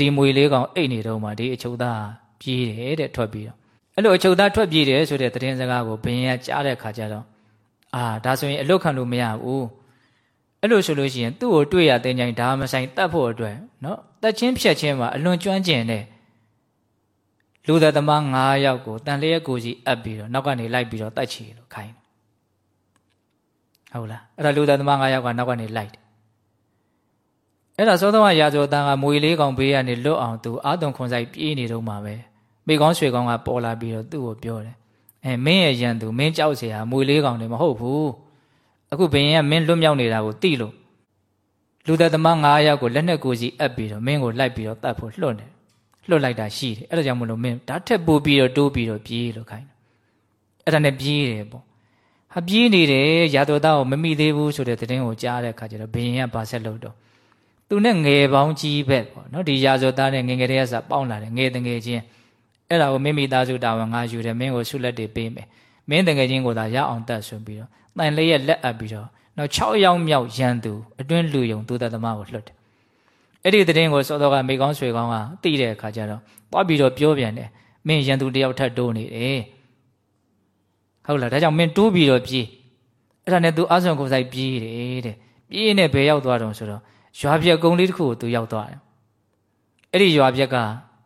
ဒီမွေလေးကောင်အိပ်နေတော့မှဒီအချုပ်သားပြေးတယ်တဲ့ထွက်ပြီးတော့အဲ့လိုအချုပ်သားထွက်ပြေးတယ်ဆိုတဲ့သတင်းစကားကိုဘုရင်ကကြားတဲ့အခါကျတော့အာဒါဆိုရင်အလုတ်ခံလို့မရဘူး အဲ့လိုဆိုလို့ရှိရင်သူ့ကိုတွေ့ရတဲ့ညိုင်ဒါမဆိုင်တတ်ဖို့အတွက်နော်တတ်ချင်းဖြတ်ချင်းမှာအလွန်ကျွမ်းကျင်တဲ့လူသက်သမား9ယောက်ကိုတန်လျက်ကိုကြီးအပ်ပြီးတော့နောက်ကနေလိုက်ပြီးတော့တတ်ချီလို့ခိုင်းဟုတ်လားအဲ့ဒါလူသက်သမား9ယောက်ကနောက်ကနေလိုက်တယ်အဲ့ဒါသောသောရာဇဝတန်ကမွေလေးကောင်ဘေးကနေလွတ်အောင်သူအာသွန်ခွန်ဆိုင်ပြေးနေတော့မှာပဲမိကောင်းရွှေကောင်းကပေါ်လာပြီးတော့သူ့ကိုပြောတယ်အဲမင်းရဲ့ရန်သူမင်းကြောက်เสียဟာမွေလေးကောင်တွေမဟုတ်ဘူး အခုဘင်းကမင်းလွတ်မြောက်နေတာကိုသိလို့လူသက်သမား9ယောက်ကိုလက်နဲ့ကိုစီအပ်ပြီးတော့မင်းကိုလိုက်ပြီးတော့တတ်ဖို့လွတ်တယ်လွတ်လိုက်တာရှိတယ်အဲ့ဒါကြောင့်မလို့မင်းဓာတ်ထက်ပို့ပြီးတော့တိုးပြီးတော့ပြေးလို့ခိုင်းတယ်အဲ့ဒါနဲ့ပြေးတယ်ပေါ့ဟာပြေးနေတယ်ရာတော်သားကိုမမိသေးဘူးဆိုတဲ့သတင်းကိုကြားတဲ့အခါကျတော့ဘင်းကပါဆက်လို့တော့သူနဲ့ငယ်ပေါင်းကြီးပဲပေါ့နော်ဒီရာဇောသားနဲ့ငငယ်တည်းကစားပေါင်းလာတယ်ငယ်တငယ်ချင်းအဲ့ဒါကိုမိမိသားစုတာဝန်ငါယူတယ်မင်းကိုဆုလက်တွေပေးမယ်မင်းတငယ်ချင်းကိုသာရအောင်တတ်ဆွပြီးတော့ တိုင်လေးရဲ့လက်အပ်ပြီးတော့နောက်6ယောက်မြောက်ရန်သူအတွင်းလူယုံသူသက်သမားကိုလွတ်တယ်အဲ့ဒီသတင်းကိုစောစောကမိကောင်းဆွေကောင်းကသိတဲ့အခါကျတော့သွားပြီးတော့ပြောပြန်တယ်မင်းရန်သူတယောက်ထပ်တိုးနေတယ်ဟုတ်လားဒါကြောင့်မင်းတိုးပြီးတော့ပြေးအဲ့ဒါနဲ့သူအာဆွန်ကိုဆိုင်ပြေးတယ်တဲ့ပြေးနေဘယ်ရောက်သွားတော့ဆိုတော့ရွာပြက်ကုန်းလေးတစ်ခုကိုသူရောက်သွားတယ်အဲ့ဒီရွာပြက်က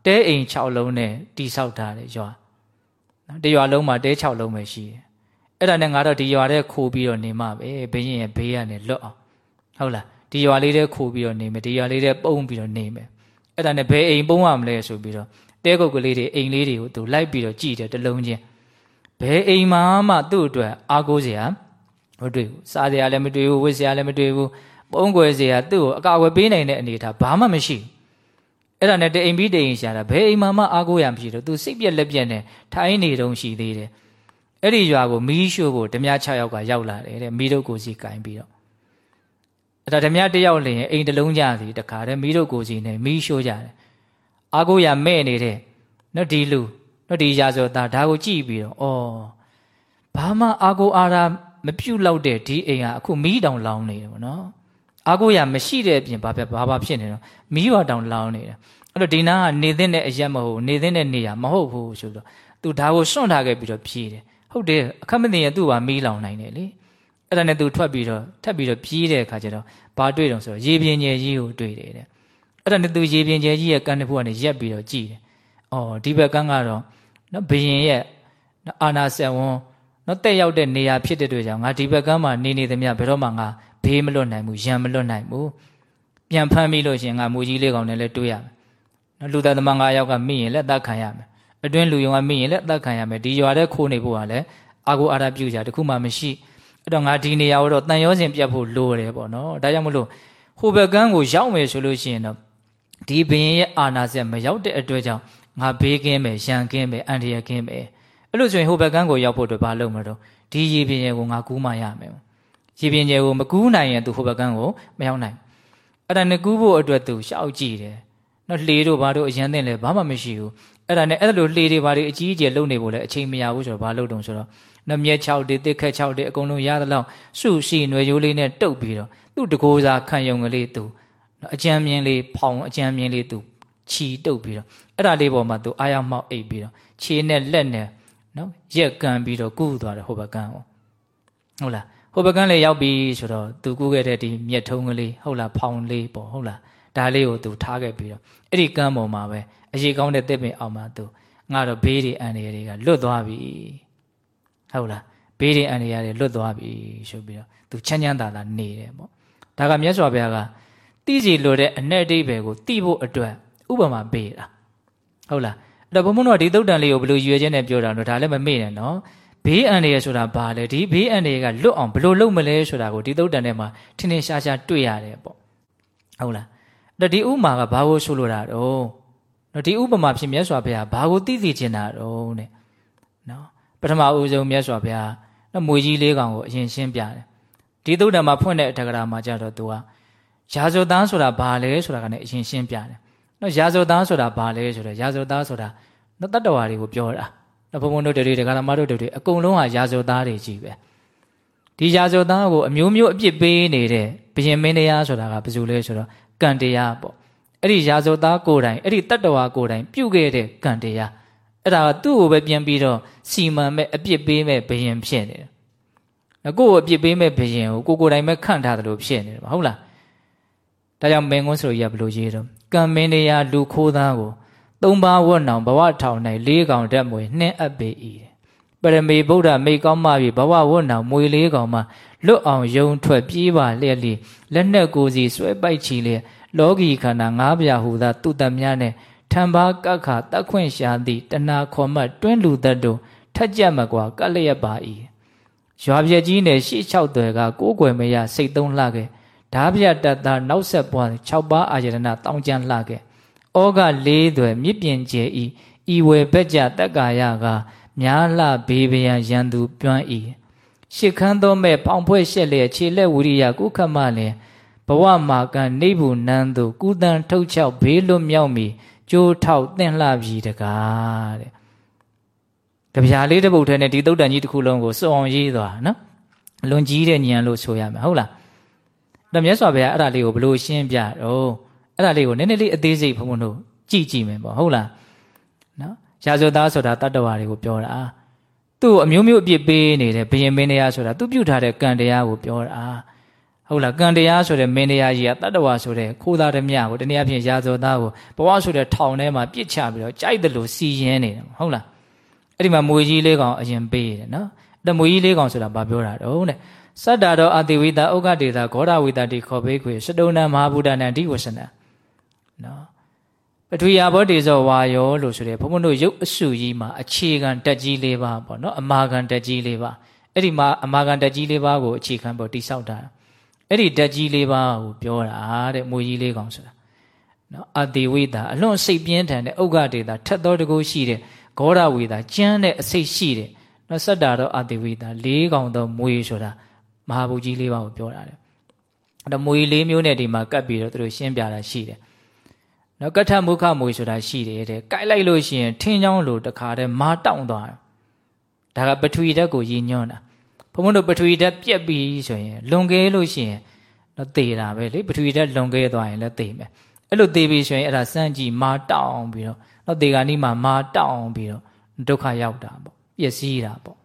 တဲအိမ်6လုံးနဲ့တိဆောက်ထားတယ်ရွာနော်တရွာလုံးမှာတဲ6လုံးပဲရှိတယ် အဲ့ဒါနဲ့ငါတော့ဒီရွာထဲခိုးပြီးတော့နေမှပဲဘင်းရင်ဘေးကနေလွတ်အောင်ဟုတ်လားဒီရွာလေးထဲခိုးပြီးတော့နေမယ်ဒီရွာလေးထဲပုံပြီးတော့နေမယ်အဲ့ဒါနဲ့ဘယ်အိမ်ပုံရမလဲဆိုပြီးတော့တဲကုတ်ကလေးတွေအိမ်လေးတွေကိုသူလိုက်ပြီးတော့ကြည့်တယ်တလုံးချင်းဘယ်အိမ်မှမှသူ့အတွက်အားကိုးစရာမတွေ့ဘူးစားစရာလည်းမတွေ့ဘူးဝတ်စရာလည်းမတွေ့ဘူးပုံကွယ်စရာသူ့ကိုအကာအကွယ်ပေးနိုင်တဲ့အနေထားဘာမှမရှိဘူးအဲ့ဒါနဲ့တအိမ်ပြီးတအိမ်ရှာတာဘယ်အိမ်မှမအားကိုးရမရှိတော့သူစိတ်ပြက်လက်ပြက်နဲ့ထိုင်းနေတုံးရှိသေးတယ် အဲ့ဒီရွာကိုမီးရှို့ဖို့ဓမြ6ယောက်ကရောက်လာတယ်တဲ့မီးတို့ကိုစီကင်ပြီးတော့အဲ့ဒါဓမြတယောက်လင်အိမ်တလုံးကြစီတခါတည်းမီးတို့ကိုစီနဲ့မီးရှို့ကြတယ်အားကိုးရမဲ့နေတဲ့နော်ဒီလူနော်ဒီရာဇောသားဒါကိုကြည့်ပြီးတော့ဩဘာမှအားကိုးအားရမပြုတ်လောက်တဲ့ဒီအိမ်ကအခုမီးတောင်လောင်းနေတယ်ဗောနော်အာကိုရမရှိတဲ့အပြင်ဘာပဲဘာဘာဖြစ်နေတော့မီးရွာတောင်လောင်းနေတာအဲ့တော့ဒီနာကနေတဲ့တဲ့အရက်မဟုတ်နေတဲ့တဲ့နေရမဟုတ်ဘူးဆိုတော့သူဒါကိုစွန့်ထားခဲ့ပြီးတော့ပြေးတယ် ဟုတ်တယ်အခက်မသိရင်သူ့ဘာမီးလောင်နိုင်တယ်လေအဲ့ဒါနဲ့သူထွက်ပြီးတော့ထပ်ပြီးတော့ပြေးတဲ့အခါကျတော့ဘာတွေ့တော့ဆိုတော့ရေပြင်းကျယ်ကြီးကိုတွေ့တယ်တဲ့အဲ့ဒါနဲ့သူရေပြင်းကျယ်ကြီးရဲ့ကန်းတစ်ခုကနေရက်ပြီးတော့ကြည့်တယ်အော်ဒီဘက်ကန်းကတော့နော်ဘယင်ရဲ့အာနာဆက်ဝန်းနော်တက်ရောက်တဲ့နေရာဖြစ်တဲ့အတွက်ကြောင့်ငါဒီဘက်ကန်းမှာနေနေသမျှဘယ်တော့မှငါဘေးမလွတ်နိုင်ဘူးရံမလွတ်နိုင်ဘူးပြန်ဖမ်းပြီးလို့ရှင်ငါမူကြီးလေးကောင်နဲ့လည်းတွေးရမယ်နော်လူသားသမား၅ယောက်ကမိရင်လည်းတတ်ခံရမယ် အတွင်းလူယုံကမိရင်လည်းတတ်ခံရမယ်ဒီရွာတဲ့ခိုးနေဖို့ကလည်းအာကိုအာရပြုကြတခုမှမရှိအဲ့တော့ငါဒီနေရာကိုတော့တန်ရောစင်ပြတ်ဖို့လိုတယ်ပေါ့နော်ဒါကြောင့်မလို့ဟိုဘက်ကန်းကိုရောက်မယ်ဆိုလို့ရှိရင်တော့ဒီဘရင်ရဲ့အာနာဆက်မရောက်တဲ့အတွက်ကြောင့်ငါဘေးကင်းမယ်ရန်ကင်းမယ်အန်တရာကင်းမယ်အဲ့လိုဆိုရင်ဟိုဘက်ကန်းကိုရောက်ဖို့အတွက်ဘာလုပ်မလို့ဒီရေပြင်ရဲ့ကိုငါကူးမှရမယ်ရေပြင်ကျယ်ကိုမကူးနိုင်ရင်သူဟိုဘက်ကန်းကိုမရောက်နိုင်အဲ့ဒါနဲ့ကူးဖို့အတွက်သူရှောက်ကြည့်တယ်နော်လှေတို့ဘာတို့အရန်တင်လဲဘာမှမရှိဘူး အဲ့ဒါနဲ့အဲ့လိုလှေတွေဘာတွေအကြီးအကျယ်လုံနေဖို့လဲအချိန်မရဘူးဆိုတော့ဘာလုပ်တုံဆိုတော့နမြက်6တွေတစ်ခက်6တွေအကုန်လုံးရသလောက်စုရှိຫນွယ်ရိုးလေးနဲ့တုပ်ပြီးတော့သူ့တကိုးစားခံယုံကလေးသူအကြမ်းမြင်လေးဖောင်အကြမ်းမြင်လေးသူခြီတုပ်ပြီးတော့အဲ့ဒါလေးပေါ်မှာသူအားရမောက်အိပ်ပြီးတော့ခြေနဲ့လက်နဲ့နော်ရက်ကန်ပြီးတော့ကူးသွားတယ်ဟိုဘကန်ကိုဟုတ်လားဟိုဘကန်းလေးရောက်ပြီဆိုတော့သူကူးခဲ့တဲ့ဒီမြက်ထုံးကလေးဟုတ်လားဖောင်လေးပေါ့ဟုတ်လားဒါလေးကိုသူထားခဲ့ပြီးတော့အဲ့ဒီကမ်းပေါ်မှာပဲ အရေးကောင်းတဲ့တစ်ပင်အောင်မှာသူငါတော့ဘေးတွေအန်ရတွေကလွတ်သွားပြီဟုတ်လားဘေးတွေအန်ရတွေလွတ်သွားပြီဆိုပြီးတော့သူချမ်းချမ်းသာသာနေတယ်ပေါ့ဒါကမြတ်စွာဘုရားကတိစီလိုတဲ့အ내အတိဘယ်ကိုတိဖို့အတွက်ဥပမာပေးတာဟုတ်လားအဲ့တော့ဘုံဘုံတော့ဒီသုတ်တန်လေးကိုဘယ်လိုရွေချင်းနဲ့ပြောတာတော့ဒါလည်းမမေ့နဲ့နော်ဘေးအန္တရာယ်ဆိုတာဘာလဲဒီဘေးအန္တရာယ်ကလွတ်အောင်ဘယ်လိုလုပ်မလဲဆိုတာကိုဒီသုတ်တန်ထဲမှာထင်ထင်ရှားရှားတွေ့ရတယ်ပေါ့ဟုတ်လားအဲ့ဒီဥမာကဘာကိုဆိုလိုတာတော့ နော်ဒီဥပမာဖြစ်မြတ်စွာဘုရားဘာကိုသိသိချင်တာတော့တဲ့နော်ပထမဦးဆုံးမြတ်စွာဘုရားနော်မွေကြီးလေးကောင်ကိုအရင်ရှင်းပြတယ်ဒီသုတ်တန်မှာဖွင့်တဲ့အထက်ကရာမှာကြတော့သူကရာဇဝသားဆိုတာဘာလဲဆိုတာကလည်းအရင်ရှင်းပြတယ်နော်ရာဇဝသားဆိုတာဘာလဲဆိုတော့ရာဇဝသားဆိုတာနော်တတ္တဝါတွေကိုပြောတာဘုံဘုံတို့တွေတရားဓမ္မတို့တွေအကုန်လုံးဟာရာဇဝသားတွေကြီးပဲဒီရာဇဝသားကိုအမျိုးမျိုးအပြစ်ပေးနေတဲ့ဘယင်မင်းတရားဆိုတာကဘယ်သူလဲဆိုတော့ကံတရားပေါ့ အဲ့ဒီရာဇဝသားကိုယ်တိုင်အဲ့ဒီတတ္တဝါကိုယ်တိုင်ပြုတ်ခဲ့တဲ့ကံတရားအဲ့ဒါကသူ့ကိုပဲပြန်ပြီးတော့စီမံမဲ့အပြစ်ပေးမဲ့ဘယင်ဖြစ်နေတယ်။ကိုယ့်ကိုအပြစ်ပေးမဲ့ဘယင်ကိုကိုကိုယ်တိုင်ပဲခန့်ထားတယ်လို့ဖြစ်နေတယ်ဟုတ်လား။ဒါကြောင့်မင်းကွန်းဆိုရဘလို့ရေးတော့ကံမင်းတရားလူခိုးသားကိုသုံးပါးဝတ်နောင်ဘဝထောင်၌လေးကောင်တက်မွေနှင်းအပ်ပေ၏ပရမေဗုဒ္ဓမိကောင်းမပြီဘဝဝတ်နောင်မွေလေးကောင်မှလွတ်အောင်ယုံထွက်ပြေးပါလျက်လီလက်နဲ့ကိုစီဆွဲပိုက်ချီလျက် လောကီခန္ဓာငါးပြာဟူသာသူတမြနဲ့ထံပါကခတတ်ခွင့်ရှာသည်တဏခေါ်မှတွင်းလူသက်တို့ထက်ကြက်မကွာကလျက်ပါ၏ရွာပြက်ကြီးနယ်ရှေ့၆သွယ်ကကိုးကွယ်မရစိတ်သုံးလှခဲ့ဓာပြတတ်သားနောက်ဆက်ပွား6ပါးအာယတနာတောင်းကျမ်းလှခဲ့ဩကလေးသွယ်မြစ်ပြင်ကျဲဤဤဝယ်ဘက်ကြတက်ကာယကများလှဘေးပယံရန်သူကျွမ်းဤရှစ်ခန်းသောမဲ့ပေါင်ဖွဲ့ရှက်လျက်ခြေလက်ဝိရိယကုခမလင် ဘဝမာကံနေဘူးနန်းသူကုသံထုတ်ချောက်ဘေးလွတ်မြောက်မီကြိုးထောက်သင့်လှပြီတကားတဲ့တပြားလေးတစ်ပုတ်ထဲနဲ့ဒီသုတ်တန်ကြီးတစ်ခုလုံးကိုစွအောင်ရေးသွားနော်လွန်ကြီးတဲ့ဉာဏ်လို့ဆိုရမယ်ဟုတ်လားဒါမြတ်စွာဘုရားအဲ့ဒါလေးကိုဘလို့ရှင်းပြတော့အဲ့ဒါလေးကိုနည်းနည်းလေးအသေးစိတ်ဘုံဘုံတို့ကြည့်ကြည့်မယ်ပေါ့ဟုတ်လားနော်ရာဇဝသားဆိုတာတတ္တဝါတွေကိုပြောတာသူ့အမျိုးမျိုးအပြစ်ပေးနေတဲ့ဘယင်မင်းတရားဆိုတာသူပြုတ်ထားတဲ့ကံတရားကိုပြောတာ ဟုတ်လားကံတရားဆိုတဲ့မင်းတရားကြီးကတတ္တဝါဆိုတဲ့ခိုးသားဓမြကိုတနည်းအားဖြင့်ရာဇဝသားကိုဘဝဆိုတဲ့ထောင်ထဲမှာပြစ်ချပြီးတော့ကြိုက်တယ်လို့စီရင်နေတယ်ဟုတ်လားအဲ့ဒီမှာမွေကြီးလေးကောင်အရင်ပေးတယ်နော်အဲ့မွေကြီးလေးကောင်ဆိုတာဘာပြောတာတော့တဲ့စတ္တာတော်အတိဝိတာဥက္ကတေတာဂောဒဝိတာတိခေါ်ပေးခွေစတုဏမဟာဗုဒ္ဓနံဒီဝဆနာနော်ပထဝီယာဘောတေဇောဝါယောလို့ဆိုတဲ့ဘုံဘုံတို့ရုပ်အစုကြီးမှာအခြေခံတက်ကြီးလေးပါပေါ့နော်အမာခံတက်ကြီးလေးပါအဲ့ဒီမှာအမာခံတက်ကြီးလေးပါကိုအခြေခံပေါ်တိဆောက်တာ အဲ့ဒီတက်ကြီးလေးပါကိုပြောတာတဲ့မွေကြီးလေးကောင်ဆိုတာနော်အတိဝိတာအလွန်စိတ်ပြင်းထန်တဲ့ဥက္ကတေတာထက်တော်တကူရှိတဲ့ဂောရဝေတာကျမ်းတဲ့အစိတ်ရှိတဲ့နော်စတ္တာတော့အတိဝိတာလေးကောင်သောမွေဆိုတာမဟာဘူကြီးလေးပါကိုပြောတာတဲ့အဲ့တော့မွေလေးမျိုးနဲ့ဒီမှာကပ်ပြီးတော့သူတို့ရှင်းပြတာရှိတယ်နော်ကထမုခမွေဆိုတာရှိတယ်တဲ့ကြိုက်လိုက်လို့ရှိရင်ထင်းချောင်းလိုတခါတည်းမာတောင့်သွားဒါကပထဝီဓာတ်ကိုရည်ညွှန်းတာ ဘုံဘုံတို့ပထဝီဓာတ်ပြက်ပြီးဆိုရင်လွန်ကဲလို့ရှိရင်တော့သေတာပဲလေပထဝီဓာတ်လွန်ကဲသွားရင်လည်းသေမယ်အဲ့လိုသေပြီးဆိုရင်အဲ့ဒါစမ်းကြည့်မာတောင့်ပြီးတော့တော့သေကနီးမှာမာတောင့်ပြီးတော့ဒုက္ခရောက်တာပေါ့ပျက်စီးတာပေါ့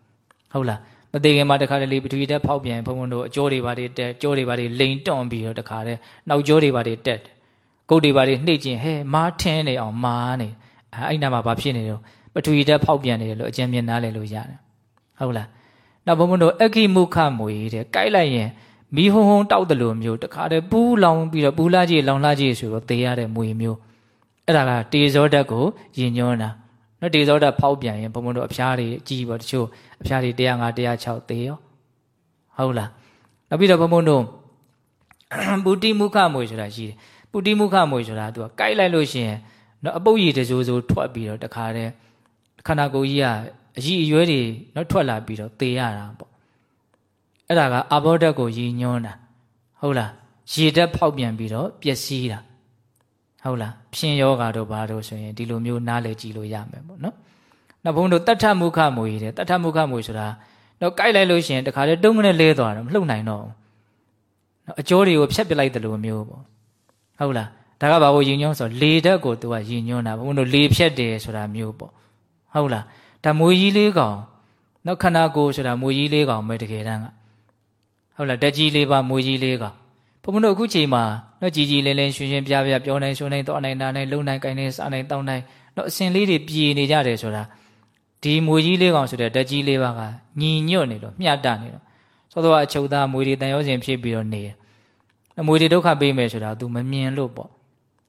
ဟုတ်လားမသေးခင်မှာတခါတလေပထဝီဓာတ်ဖောက်ပြန်ဘုံဘုံတို့အကျိုးတွေပါတွေတက်ကျိုးတွေပါတွေလိန်တွန့်ပြီးတော့တခါတည်းနောက်ကျိုးတွေပါတွေတက်ကုတ်တွေပါတွေနှိပ်ခြင်းဟဲမားထင်းနေအောင်မားနေအဲအဲ့နာမှာဘာဖြစ်နေတော့ပထဝီဓာတ်ဖောက်ပြန်နေတယ်လို့အကျဉ်းမြင်နားလည်လို့ရတယ်ဟုတ်လား နောက်ဘုံဘုံတို့အခိမုခမွေတဲ့ကြိုက်လိုက်ရင်မီးဟုံဟုံတောက်တယ်လို့မျိုးတခါတည်းပူးလောင်ပြီးတော့ပူလာကြည့်လောင်လာကြည့်ဆိုတော့သေရတဲ့မွေမျိုးအဲ့ဒါကတေဇောဓာတ်ကိုယဉ်ညွန်းတာနော်တေဇောဓာတ်ဖောက်ပြန်ရင်ဘုံဘုံတို့အဖျားတွေကြီးပေါ့တချို့အဖျားတွေ105 106သေရောဟုတ်လားနောက်ပြီးတော့ဘုံဘုံတို့ပုတိမုခမွေဆိုတာရှိတယ်ပုတိမုခမွေဆိုတာသူကကြိုက်လိုက်လို့ရှိရင်နော်အပုတ်ရည်တစိုးစိုးထွက်ပြီးတော့တခါတည်းခန္ဓာကိုယ်ကြီးက အကြီးအရွယ်တွေနော်ထွက်လာပြီးတော့သေရတာပေါ့အဲ့ဒါကအဘောဓာတ်ကိုရည်ညွှန်းတာဟုတ်လားရေဓာတ်ဖောက်ပြန်ပြီးတော့ပျက်စီးတာဟုတ်လားဖြင်းယောဂါတို့ဘာတို့ဆိုရင်ဒီလိုမျိုးနားလည်ကြည့်လို့ရမယ်ပေါ့နော်နောက်ဘုန်းတို့တတ္ထမုခမွေတဲ့တတ္ထမုခမွေဆိုတာတော့ကြိုက်လိုက်လို့ရှိရင်တခါတည်းတုံးကနေလဲသွားတော့မလှုပ်နိုင်တော့ဘူးနော်အကျိုးတွေကိုဖြတ်ပစ်လိုက်တယ်လို့မျိုးပေါ့ဟုတ်လားဒါကဘာကိုယဉ်ညွန်းဆိုလေဓာတ်ကိုသူကယဉ်ညွန်းတာဘုန်းတို့လေဖြတ်တယ်ဆိုတာမျိုးပေါ့ဟုတ်လား ဒါမွေကြီးလေးကောင်နောက်ခန္ဓာကိုယ်ဆိုတာမွေကြီးလေးကောင်ပဲတကယ်တမ်းကဟုတ်လားတက်ကြီးလေးပါမွေကြီးလေးကောင်ဘုန်းတို့အခုချိန်မှာနော်ကြီးကြီးလင်းလင်းရွှင်ရွှင်ပြပြပြောနိုင်ဆိုနိုင်တော့နိုင်နာနိုင်လုံနိုင်ကိုင်းနိုင်စားနိုင်တောင်းနိုင်နော်အစင်လေးတွေပြေနေကြတယ်ဆိုတာဒီမွေကြီးလေးကောင်ဆိုတဲ့တက်ကြီးလေးပါကညီညွတ်နေလို့မျှတနေလို့သောသောအချုပ်သားမွေတွေတန်ရောစဉ်ဖြစ်ပြီးတော့နေတယ်မွေတွေဒုက္ခပေးမယ်ဆိုတာ तू မမြင်လို့ပေါ့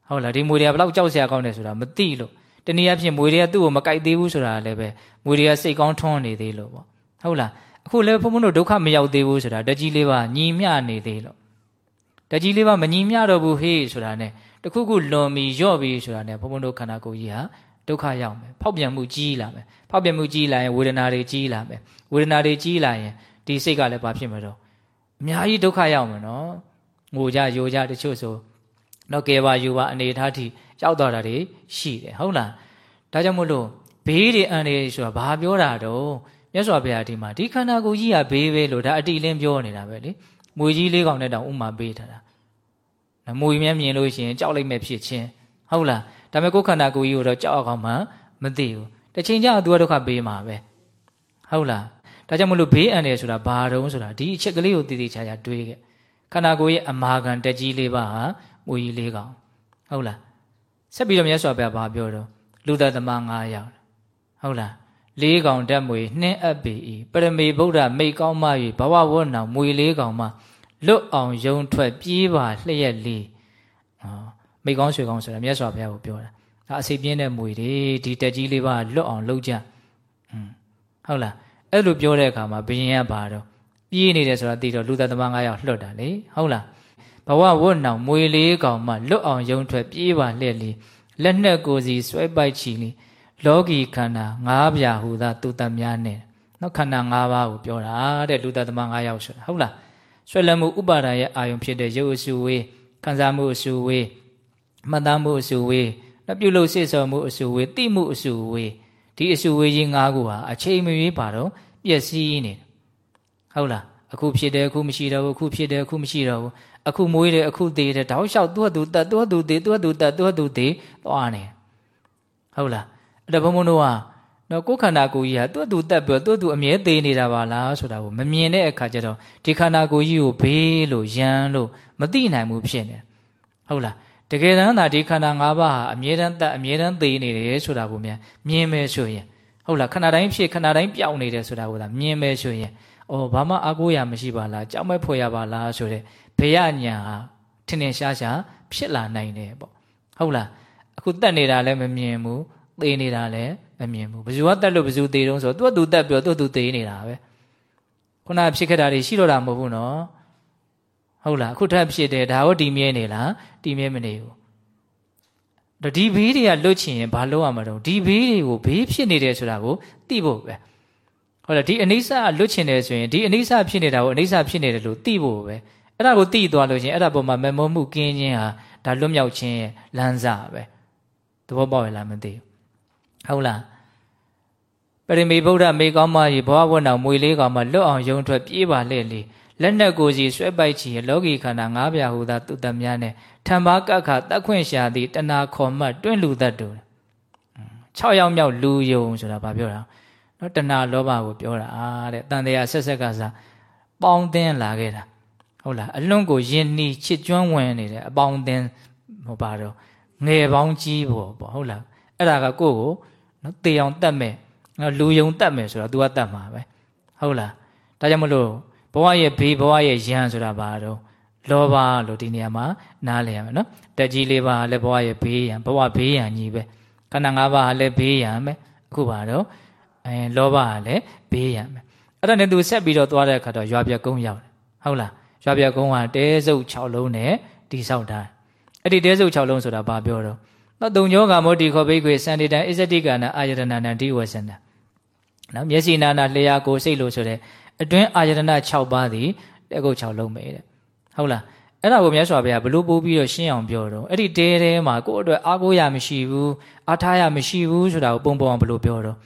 ဟုတ်လားဒီမွေတွေကဘလောက်ကြောက်စရာကောင်းတယ်ဆိုတာမသိလို့ တနည်းအားဖြင့်မွေတွေကသူ့ကိုမကြိုက်သေးဘူးဆိုတာလည်းပဲမွေတွေကစိတ်ကောင်းထွန်းနေသေးလို့ပေါ့ဟုတ်လားအခုလည်းဘုန်းဘုန်းတို့ဒုက္ခမရောက်သေးဘူးဆိုတာတကြီးလေးပါညီမျှနေသေးလို့တကြီးလေးပါမညီမျှတော့ဘူးဟေးဆိုတာ ਨੇ တခုခုလွန်ပြီးရော့ပြီးဆိုတာ ਨੇ ဘုန်းဘုန်းတို့ခန္ဓာကိုယ်ကြီးဟာဒုက္ခရောက်မယ်ဖောက်ပြန်မှုကြီးလာမယ်ဖောက်ပြန်မှုကြီးလာရင်ဝေဒနာတွေကြီးလာမယ်ဝေဒနာတွေကြီးလာရင်ဒီစိတ်ကလည်းဘာဖြစ်မှာတော့အများကြီးဒုက္ခရောက်မှာနော်ငိုကြယိုကြတချို့ဆိုတော့ကဲပါယူပါအနေထားထိ ရောက်သွားတာတွေရှိတယ်ဟုတ်လားဒါကြောင့်မို့လို့ဘေးတွေအန္တရာယ်ဆိုတာဘာပြောတာတော့မြတ်စွာဘုရားဒီမှာဒီခန္ဓာကိုယ်ကြီးကဘေးပဲလို့ဒါအတိလင်းပြောနေတာပဲလေမွေကြီးလေးကောင်နဲ့တောင်ဥမာပေးထားတာမွေမြဲမြင်လို့ရှိရင်ကြောက်လိုက်မဲ့ဖြစ်ချင်းဟုတ်လားဒါပေမဲ့ကိုယ်ခန္ဓာကိုယ်ကြီးကိုတော့ကြောက်အောင်မှမသိဘူးတစ်ချိန်ကျတော့သူကဒုက္ခပေးမှာပဲဟုတ်လားဒါကြောင့်မလို့ဘေးအန္တရာယ်ဆိုတာဘာတုံးဆိုတာဒီအချက်ကလေးကိုတည်တည်ချာချာတွေးခဲ့ခန္ဓာကိုယ်ရဲ့အမာခံတက်ကြီးလေးပါဟာမွေကြီးလေးကောင်ဟုတ်လား ဆက်ပြီးတော့မြတ်စွာဘုရားဘာပြောတော့လူသက်သမား9ယောက်ဟုတ်လားလေးကောင်တက်မွေနှင်းအပ်ပေ၏ပရမေဗုဒ္ဓမိတ်ကောင်းမ၍ဘဝဝတ်နောင်မွေလေးကောင်မှလွတ်အောင်ယုံထွက်ပြေးပါလျက်လေးဟောမိတ်ကောင်းဆွေကောင်းဆိုတာမြတ်စွာဘုရားကိုပြောတာဒါအစိပြင်းတဲ့မွေတွေဒီတက်ကြီးလေးပါလွတ်အောင်လုပ်ကြอืมဟုတ်လားအဲ့လိုပြောတဲ့အခါမှာဘယင်ကဘာတော့ပြေးနေတယ်ဆိုတာသိတော့လူသက်သမား9ယောက်လွတ်တာလေဟုတ်လား ဘဝဝတ်နောင်မွေလေးကောင်မှလွတ်အောင်ယုံထွက်ပြေးပါလျက်လေးလက်နှက်ကိုစီဆွဲပိုက်ချီလေးလောကီခန္ဓာ၅ပြာဟူသာသူတတ်များနဲ့နော်ခန္ဓာ၅ပါးကိုပြောတာတဲ့လူသက်သမား၅ယောက်ဆိုတာဟုတ်လားဆွဲလမှုဥပါဒာရဲ့အာယုံဖြစ်တဲ့ရုပ်အစုဝေးခံစားမှုအစုဝေးမှတ်သားမှုအစုဝေးနှပြုလို့စေစော်မှုအစုဝေးတိမှုအစုဝေးဒီအစုဝေးကြီး၅ခုဟာအချိန်မရွေးပါတော့ပျက်စီးနေဟုတ်လားအခုဖြစ်တယ်အခုမရှိတော့ဘူးအခုဖြစ်တယ်အခုမရှိတော့ဘူး အခုမွေးတယ်အခုသေးတယ်တောက်လျှောက်သူ့ဟာသူတက်သူ့ဟာသူသေးသူ့ဟာသူတက်သူ့ဟာသူသေးသွားနေဟုတ်လားအဲ့ဒါဘုံဘုံတို့ကနော်ကိုယ်ခန္ဓာကိုယ်ကြီးဟာသူ့သူတက်ပြီးသူ့သူအမြဲသေးနေတာပါလားဆိုတာကိုမမြင်တဲ့အခါကျတော့ဒီခန္ဓာကိုယ်ကြီးကိုဘေးလို့ယမ်းလို့မသိနိုင်ဘူးဖြစ်နေဟုတ်လားတကယ်တမ်းသာဒီခန္ဓာ၅ပါးဟာအမြဲတမ်းတက်အမြဲတမ်းသေးနေတယ်ဆိုတာကိုမြင်မြင်မယ်ဆိုရင်ဟုတ်လားခဏတိုင်းဖြစ်ခဏတိုင်းပြောင်းနေတယ်ဆိုတာကိုသာမြင်မယ်ဆိုရင်အော်ဘာမှအားကိုးရမရှိပါလားကြောက်မဲ့ဖွယ်ရပါလားဆိုတဲ့ ဘေးရညာဟာထင်ထင်ရှားရှားဖြစ်လာနိုင်တယ်ပေါ့ဟုတ်လားအခုတက်နေတာလည်းမမြင်ဘူးသေနေတာလည်းမမြင်ဘူးဘယ်သူကတက်လို့ဘယ်သူသေတုံးဆိုတော့သူကသူတက်ပြီးတော့သူကသူသေနေတာပဲခုနဖြစ်ခဲ့တာတွေရှိတော့တာမဟုတ်ဘူးနော်ဟုတ်လားအခုထပ်ဖြစ်တယ်ဒါဟောဒီမြဲနေလားဒီမြဲမနေဘူးတော့ဒီဘေးတွေကလွတ်ချင်ရင်ဘာလုပ်ရမှာတော့ဒီဘေးတွေကိုဘေးဖြစ်နေတယ်ဆိုတာကိုသိဖို့ပဲဟုတ်လားဒီအနိစ္စလွတ်ချင်တယ်ဆိုရင်ဒီအနိစ္စဖြစ်နေတာကိုအနိစ္စဖြစ်နေတယ်လို့သိဖို့ပဲ အဲ့ဒါကိုသိသွားလို့ချင်းအဲ့ဒါပေါ်မှာမမောမှုကင်းခြင်းဟာဒါလွတ်မြောက်ခြင်းရဲ့လမ်းစာပဲသဘောပေါက်ရလားမသိဘူးဟုတ်လားပရိမေဗုဒ္ဓမေကောင်းမကြီးဘဝဝတ်နောက်မွေလေးကောင်မှလွတ်အောင်ယုံထွက်ပြေးပါလေလေလက်နက်ကိုစီဆွဲပိုက်ချီလောကီခန္ဓာ၅ပြာဟူသာသူတများနဲ့ထံပါကခတက်ခွင့်ရှာသည်တဏခေါ်မှတ်တွင်းလူသက်တူ6ယောက်မြောက်လူယုံဆိုတာဘာပြောတာနော်တဏလောဘကိုပြောတာတဲ့တန်တရားဆက်ဆက်ကစားပေါင်းသင်းလာခဲ့တာ ဟုတ်လားအလွန်ကိုယဉ်နီချစ်ကျွမ်းဝင်နေတယ်အပေါင်းအသင်းဟိုပါတော့ငယ်ပေါင်းကြီးပေါ့ပေါ့ဟုတ်လားအဲ့ဒါကကိုယ့်ကိုနော်တေအောင်တတ်မဲ့နော်လူယုံတတ်မယ်ဆိုတော့ तू ကတတ်မှာပဲဟုတ်လားဒါကြောင့်မလို့ဘဝရဲ့ဘေးဘဝရဲ့ယံဆိုတာဘာတော့လောဘလို့ဒီနေရာမှာနားလည်ရမယ်နော်တက်ကြီးလေးပါလည်းဘဝရဲ့ဘေးယံဘဝဘေးယံကြီးပဲခန္ဓာ၅ပါးလည်းဘေးယံပဲအခုပါတော့အဲလောဘကလည်းဘေးယံပဲအဲ့ဒါနဲ့ तू ဆက်ပြီးတော့သွားတဲ့အခါတော့ရွာပြကုန်းရောက်တယ်ဟုတ်လား ရွာပြကုန်းကတဲစုပ်6လုံးနဲ့တိဆောက်ထားအဲ့ဒီတဲစုပ်6လုံးဆိုတာဘာပြောတော့နော်တုံညောကမောတိခောဘိကွေစန္ဒီတံအစ္စတိကနာအာယတနာနံဒီဝဆန္ဒနော်မျက်စိနာနာလျှာကိုစိတ်လို့ဆိုတဲ့အတွင်းအာယတနာ6ပါးသည်တဲကုတ်6လုံးပဲတဲ့ဟုတ်လားအဲ့ဒါကိုမြတ်စွာဘုရားဘလို့ပို့ပြီးတော့ရှင်းအောင်ပြောတော့အဲ့ဒီတဲတဲမှာကိုယ့်အတွက်အားကိုးရမရှိဘူးအားထားရမရှိဘူးဆိုတာကိုပုံပုံအောင်ဘလို့ပြောတော့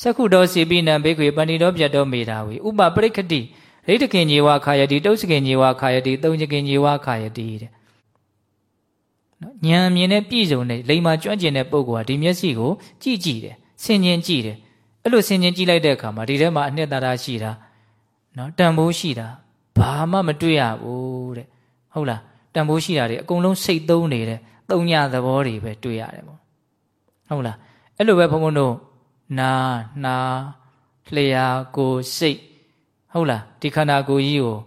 သက္ခုတော်စီပိနံဘေကွေပဏိတော်ပြတ်တော်မေတာဝေဥပပရိခတိ ရိတခင်ညီဝခာယတိတုတ်စခင်ညီဝခာယတိသုံးချခင်ညီဝခာယတိတဲ့နော်ဉာဏ်မြင်တဲ့ပြည့်စုံတဲ့လိမ္မာကျွမ်းကျင်တဲ့ပုဂ္ဂိုလ်ဟာဒီမျက်စိကိုကြည့်ကြည့်တယ်ဆင်ញင်ကြည့်တယ်အဲ့လိုဆင်ញင်ကြည့်လိုက်တဲ့အခါမှာဒီထဲမှာအနှစ်သာရရှိတာနော်တန်ဖိုးရှိတာဘာမှမတွေ့ရဘူးတဲ့ဟုတ်လားတန်ဖိုးရှိတာတွေအကုန်လုံးစိတ်သုံးနေတဲ့သုံးညသဘောတွေပဲတွေ့ရတယ်ပေါ့ဟုတ်လားအဲ့လိုပဲဘုန်းဘုန်းတို့နာနာလျှာကိုစိတ် ဟုတ်လားဒီခန္ဓာကိုယ်ကြီးကို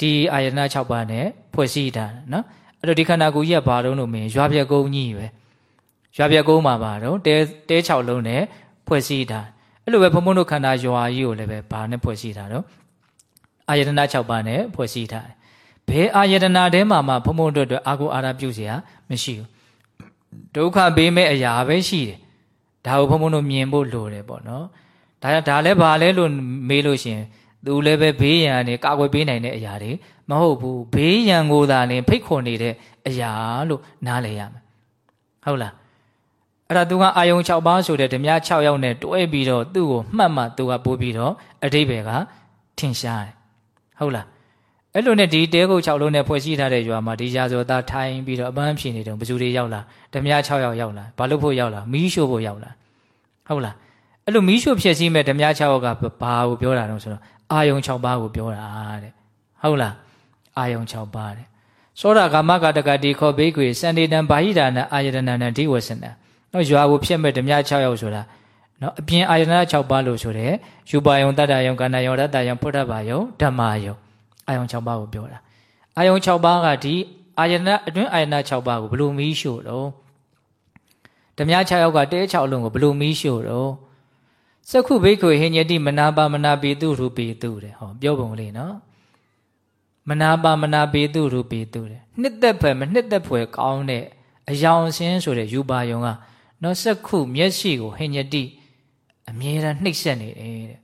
ဒီအာယတနာ6ပါးနဲ့ဖွဲ့စည်းထားတယ်နော်အဲ့တော့ဒီခန္ဓာကိုယ်ကြီးကဘာလုံးလို့မင်းရွာပြက်ကုန်းကြီးပဲရွာပြက်ကုန်းမှာပါတော့တဲတဲ6လုံးနဲ့ဖွဲ့စည်းထားအဲ့လိုပဲဘုံဘုံတို့ခန္ဓာရွာကြီးကိုလည်းပဲဘာနဲ့ဖွဲ့စည်းထားတော့အာယတနာ6ပါးနဲ့ဖွဲ့စည်းထားတယ်ဘယ်အာယတနာထဲမှာမှဘုံဘုံတို့အတွက်အာကိုအာရပြုเสียမရှိဘူးဒုက္ခပေးမဲ့အရာပဲရှိတယ်ဒါကိုဘုံဘုံတို့မြင်ဖို့လိုတယ်ပေါ့နော်ဒါဒါလည်းဘာလဲလို့မေးလို့ရှင် သူလည်းပဲဘေးရန်နေကာကွယ်ပေးနိုင်တဲ့အရာတွေမဟုတ်ဘူးဘေးရန်ကိုသာလင်ဖိတ်ခေါ်နေတဲ့အရာလို့နားလည်ရမယ်ဟုတ်လားအဲ့ဒါသူကအာယုံ6ပါးဆိုတဲ့ဓမြ6ယောက်နဲ့တွဲပြီးတော့သူ့ကိုမှတ်မှသူကပို့ပြီးတော့အတိဘယ်ကထင်ရှားတယ်ဟုတ်လားအဲ့လိုနဲ့ဒီတဲကုတ်6လုံးနဲ့ဖွဲ့စည်းထားတဲ့ရွာမှာဒီရာဇောသားထိုင်ပြီးတော့အပန်းဖြေနေတယ်ဘယ်သူတွေရောက်လာဓမြ6ယောက်ရောက်လာဘာလို့ဖို့ရောက်လာမီးရှို့ဖို့ရောက်လာဟုတ်လားအဲ့လိုမီးရှို့ဖြစ်စည်းမဲ့ဓမြ6ယောက်ကဘာကိုပြောတာတော့ဆိုတော့ အာယုံ6ပါးကိုပြောတာတဲ့ဟုတ်လားအာယုံ6ပါးတဲ့သောတာကာမကတကတိခောဘိကွေစန္ဒီတံဘာဟိဒါနအာယတနာနံဒီဝဆနံနော်ရွာကိုဖြစ်မဲ့ဓမြ6ယောက်ဆိုတာနော်အပြင်အာယတနာ6ပါးလို့ဆိုတဲ့ယူပါယုံတတ္တယုံကန္နယုံရတ္တယုံဖုဒ္ဓဘာယုံဓမ္မယုံအာယုံ6ပါးကိုပြောတာအာယုံ6ပါးကဒီအာယတနာအတွင်းအာယတနာ6ပါးကိုဘလို့မီးရှို့တော့ဓမြ6ယောက်ကတဲ6လုံးကိုဘလို့မီးရှို့တော့ စက္ခုဘိက္ခွေဟိညတိမနာပါမနာပိတုရူပိတုတဲ့ဟောပြောပုံလေးနော်မနာပါမနာပိတုရူပိတုတဲ့နှစ်သက်ဖွယ်မနှစ်သက်ဖွယ်ကောင်းတဲ့အယောင်ဆင်းဆိုတဲ့ယူပါယုံကနော်စက္ခုမျက်စိကိုဟိညတိအမြဲတမ်းနှိပ်စက်နေတယ်တဲ့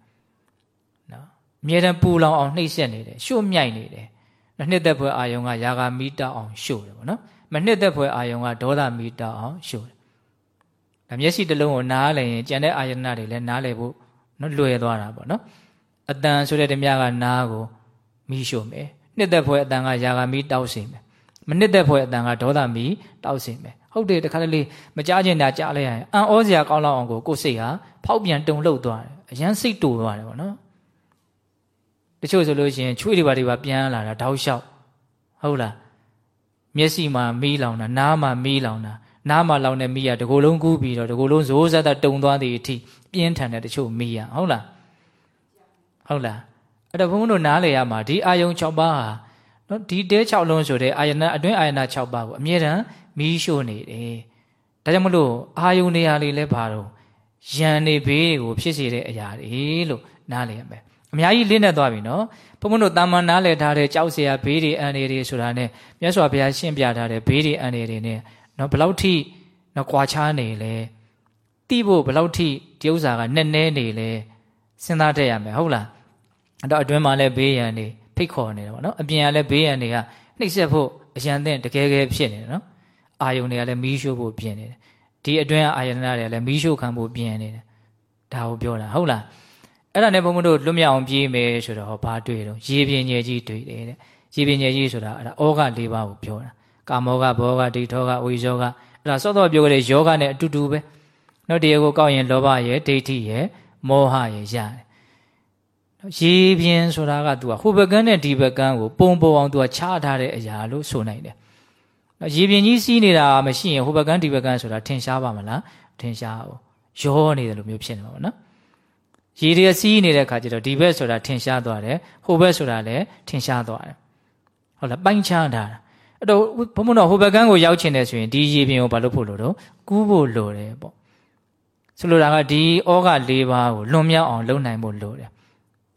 နော်အမြဲတမ်းပူလောင်အောင်နှိပ်စက်နေတယ်ရှို့မြိုက်နေတယ်နှစ်သက်ဖွယ်အာယုံကယာဂမီတောက်အောင်ရှို့တယ်ပေါ့နော်မနှစ်သက်ဖွယ်အာယုံကဒေါသမီတောက်အောင်ရှို့တယ် ဒါမျက်စိတစ်လုံးကိုနားလည်ရင်ကြံတဲ့အာယတနာတွေလည်းနားလည်ဖို့နော်လွယ်သွားတာပေါ့နော်အတန်ဆိုတဲ့ဓမြကနားကိုမီးရှို့မယ်နှစ်သက်ဖွယ်အတန်ကယာဂမီတောက်စေမယ်မနှစ်သက်ဖွယ်အတန်ကဒေါသမီတောက်စေမယ်ဟုတ်တယ်တခါတလေမကြားကျင်တာကြားလိုက်ရရင်အံ့ဩစရာကောင်းလောက်အောင်ကိုကိုယ်စိတ်ဟာဖောက်ပြန်တုန်လှုပ်သွားတယ်အရန်စိတ်တူသွားတယ်ပေါ့နော်တချို့ဆိုလို့ရှိရင်ချွေးတွေပါတွေပါပြန်လာတာတောက်လျှောက်ဟုတ်လားမျက်စိမှာမီးလောင်တာနားမှာမီးလောင်တာ နားမှာလောင်တဲ့မိရတကိုယ်လုံးကူးပြီးတော့တကိုယ်လုံးဇိုးဇက်တာတုံသွားတဲ့အထိပြင်းထန်တဲ့တချို့မိရဟုတ်လားဟုတ်လားအဲ့တော့ဘုန်းဘုန်းတို့နားလေရမှာဒီအာယုံ6ပါးဟာနော်ဒီတဲ6လုံးဆိုတဲ့အာယနာအတွင်းအာယနာ6ပါးကိုအမြဲတမ်းမီးရှို့နေတယ်ဒါကြောင့်မလို့အာယုံနေရာလေးလဲပါတော့ယံနေဘေးကိုဖြစ်စေတဲ့အရာတွေလို့နားလေရမယ်အများကြီးလင်းနေသွားပြီနော်ဘုန်းဘုန်းတို့တာမန်နားလေထားတဲ့ကြောက်စရာဘေးတွေအန်တွေတွေဆိုတာနဲ့မြတ်စွာဘုရားရှင်းပြထားတဲ့ဘေးတွေအန်တွေတွေနဲ့ နော်ဘယ်လောက်ထိနော်ကွာခြားနေလဲတိဖို့ဘယ်လောက်ထိဒီဥစ္စာကနက်နဲနေလဲစဉ်းစားတတ်ရမယ်ဟုတ်လားအဲ့တော့အတွင်းမှာလည်းဘေးရန်တွေဖိတ်ခေါ်နေတယ်ပေါ့နော်အပြင်ကလည်းဘေးရန်တွေကနှိပ်စက်ဖို့အရန်တဲ့တကယ်ကယ်ဖြစ်နေတယ်နော်အာယုန်တွေကလည်းမီးရှို့ဖို့ပြင်နေတယ်ဒီအတွင်းအာယတနာတွေကလည်းမီးရှို့ခံဖို့ပြင်နေတယ်ဒါကိုပြောတာဟုတ်လားအဲ့ဒါနဲ့ဘုံဘုံတို့လွတ်မြောက်အောင်ပြေးမယ်ဆိုတော့ဟောဘာတွေ့တော့ရေပြင်းညယ်ကြီးတွေ့တယ်တဲ့ရေပြင်းညယ်ကြီးဆိုတာအဲ့ဒါဩဃ၄ပါးကိုပြောတာ ကာမောကဘောကဒိဋ္ဌောကဝိဇောကအဲ့ဒါစောစောပြောခဲ့တဲ့ယောဂနဲ့အတူတူပဲနော်တရားကိုကောက်ရင်လောဘရဲ့ဒိဋ္ဌိရဲ့မောဟရဲ့ရတယ်ရေပြင်းဆိုတာက तू ကဟိုဘကန်းနဲ့ဒီဘကန်းကိုပုံပေါ်အောင် तू ကချထားတဲ့အရာလို့ဆိုနိုင်တယ်နော်ရေပြင်းကြီးစီးနေတာမရှိရင်ဟိုဘကန်းဒီဘကန်းဆိုတာထင်ရှားပါမလားထင်ရှားဘူးရောနေတယ်လို့မျိုးဖြစ်နေမှာပေါ့နော်ရေတွေစီးနေတဲ့ခါကျတော့ဒီဘက်ဆိုတာထင်ရှားသွားတယ်ဟိုဘက်ဆိုတာလည်းထင်ရှားသွားတယ်ဟုတ်လားပိုင်းခြားထားတာ အဲ့တော့ဘုံဘုံတော့ဟိုဘက်ကန်းကိုရောက်ချင်တယ်ဆိုရင်ဒီရေပြင်ကိုဘာလို့ဖို့လို့တော့ကူးဖို့လိုတယ်ပေါ့ဆိုလိုတာကဒီဩဃ၄ပါးကိုလွန်မြောက်အောင်လုပ်နိုင်ဖို့လိုတယ်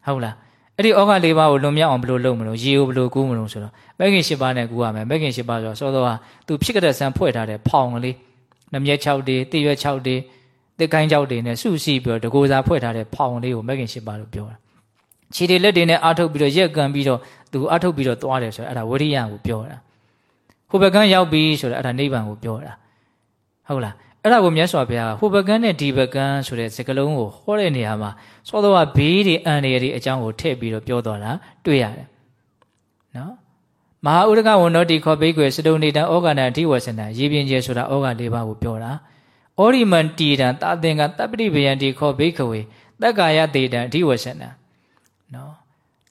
ဟုတ်လားအဲ့ဒီဩဃ၄ပါးကိုလွန်မြောက်အောင်ဘယ်လိုလုပ်မလို့ရေကိုဘယ်လိုကူးမလို့ဆိုတော့မဂ်ခင်၈ပါးနဲ့ကူးရမယ်မဂ်ခင်၈ပါးဆိုတော့စောစောကသူဖြစ်ကြတဲ့ဆန်ဖွဲ့ထားတဲ့ဖောင်ကလေးနမြက်6တေးတိရွက်6တေးတစ်ကိုင်း6တေးနဲ့စုစည်းပြီးတော့တကိုးစားဖွဲ့ထားတဲ့ဖောင်လေးကိုမဂ်ခင်၈ပါးလို့ပြောတာခြေတွေလက်တွေနဲ့အာထုတ်ပြီးတော့ရက်ကန်ပြီးတော့သူအာထုတ်ပြီးတော့သွားတယ်ဆိုတော့အဲ့ဒါဝိရိယကိုပြောတာ ဟိုဘကန်းရောက်ပြီဆိုတော့အဲ့ဒါနိဗ္ဗာန်ကိုပြောတာဟုတ်လားအဲ့ဒါကိုမြတ်စွာဘုရားဟိုဘကန်းနဲ့ဒီဘကန်းဆိုတဲ့စကားလုံးကိုဟောတဲ့နေရာမှာစောတော့ဘေးတွေအန္တရာယ်တွေအကြောင်းကိုထည့်ပြီးတော့ပြောသွားတာတွေ့ရတယ်နော်မဟာဥဒကဝန္တောတိခောဘိကွယ်စတုန်နေတံဩဃာဏအဓိဝဆန္ဒရေပြင်းကျဲဆိုတာဩဃ၄ပါးကိုပြောတာဩရိမန်တီတံတာသင်္ကတပ်ပတိဗယံတိခောဘိခဝေတက္ကာယတေတံအဓိဝဆန္ဒနော်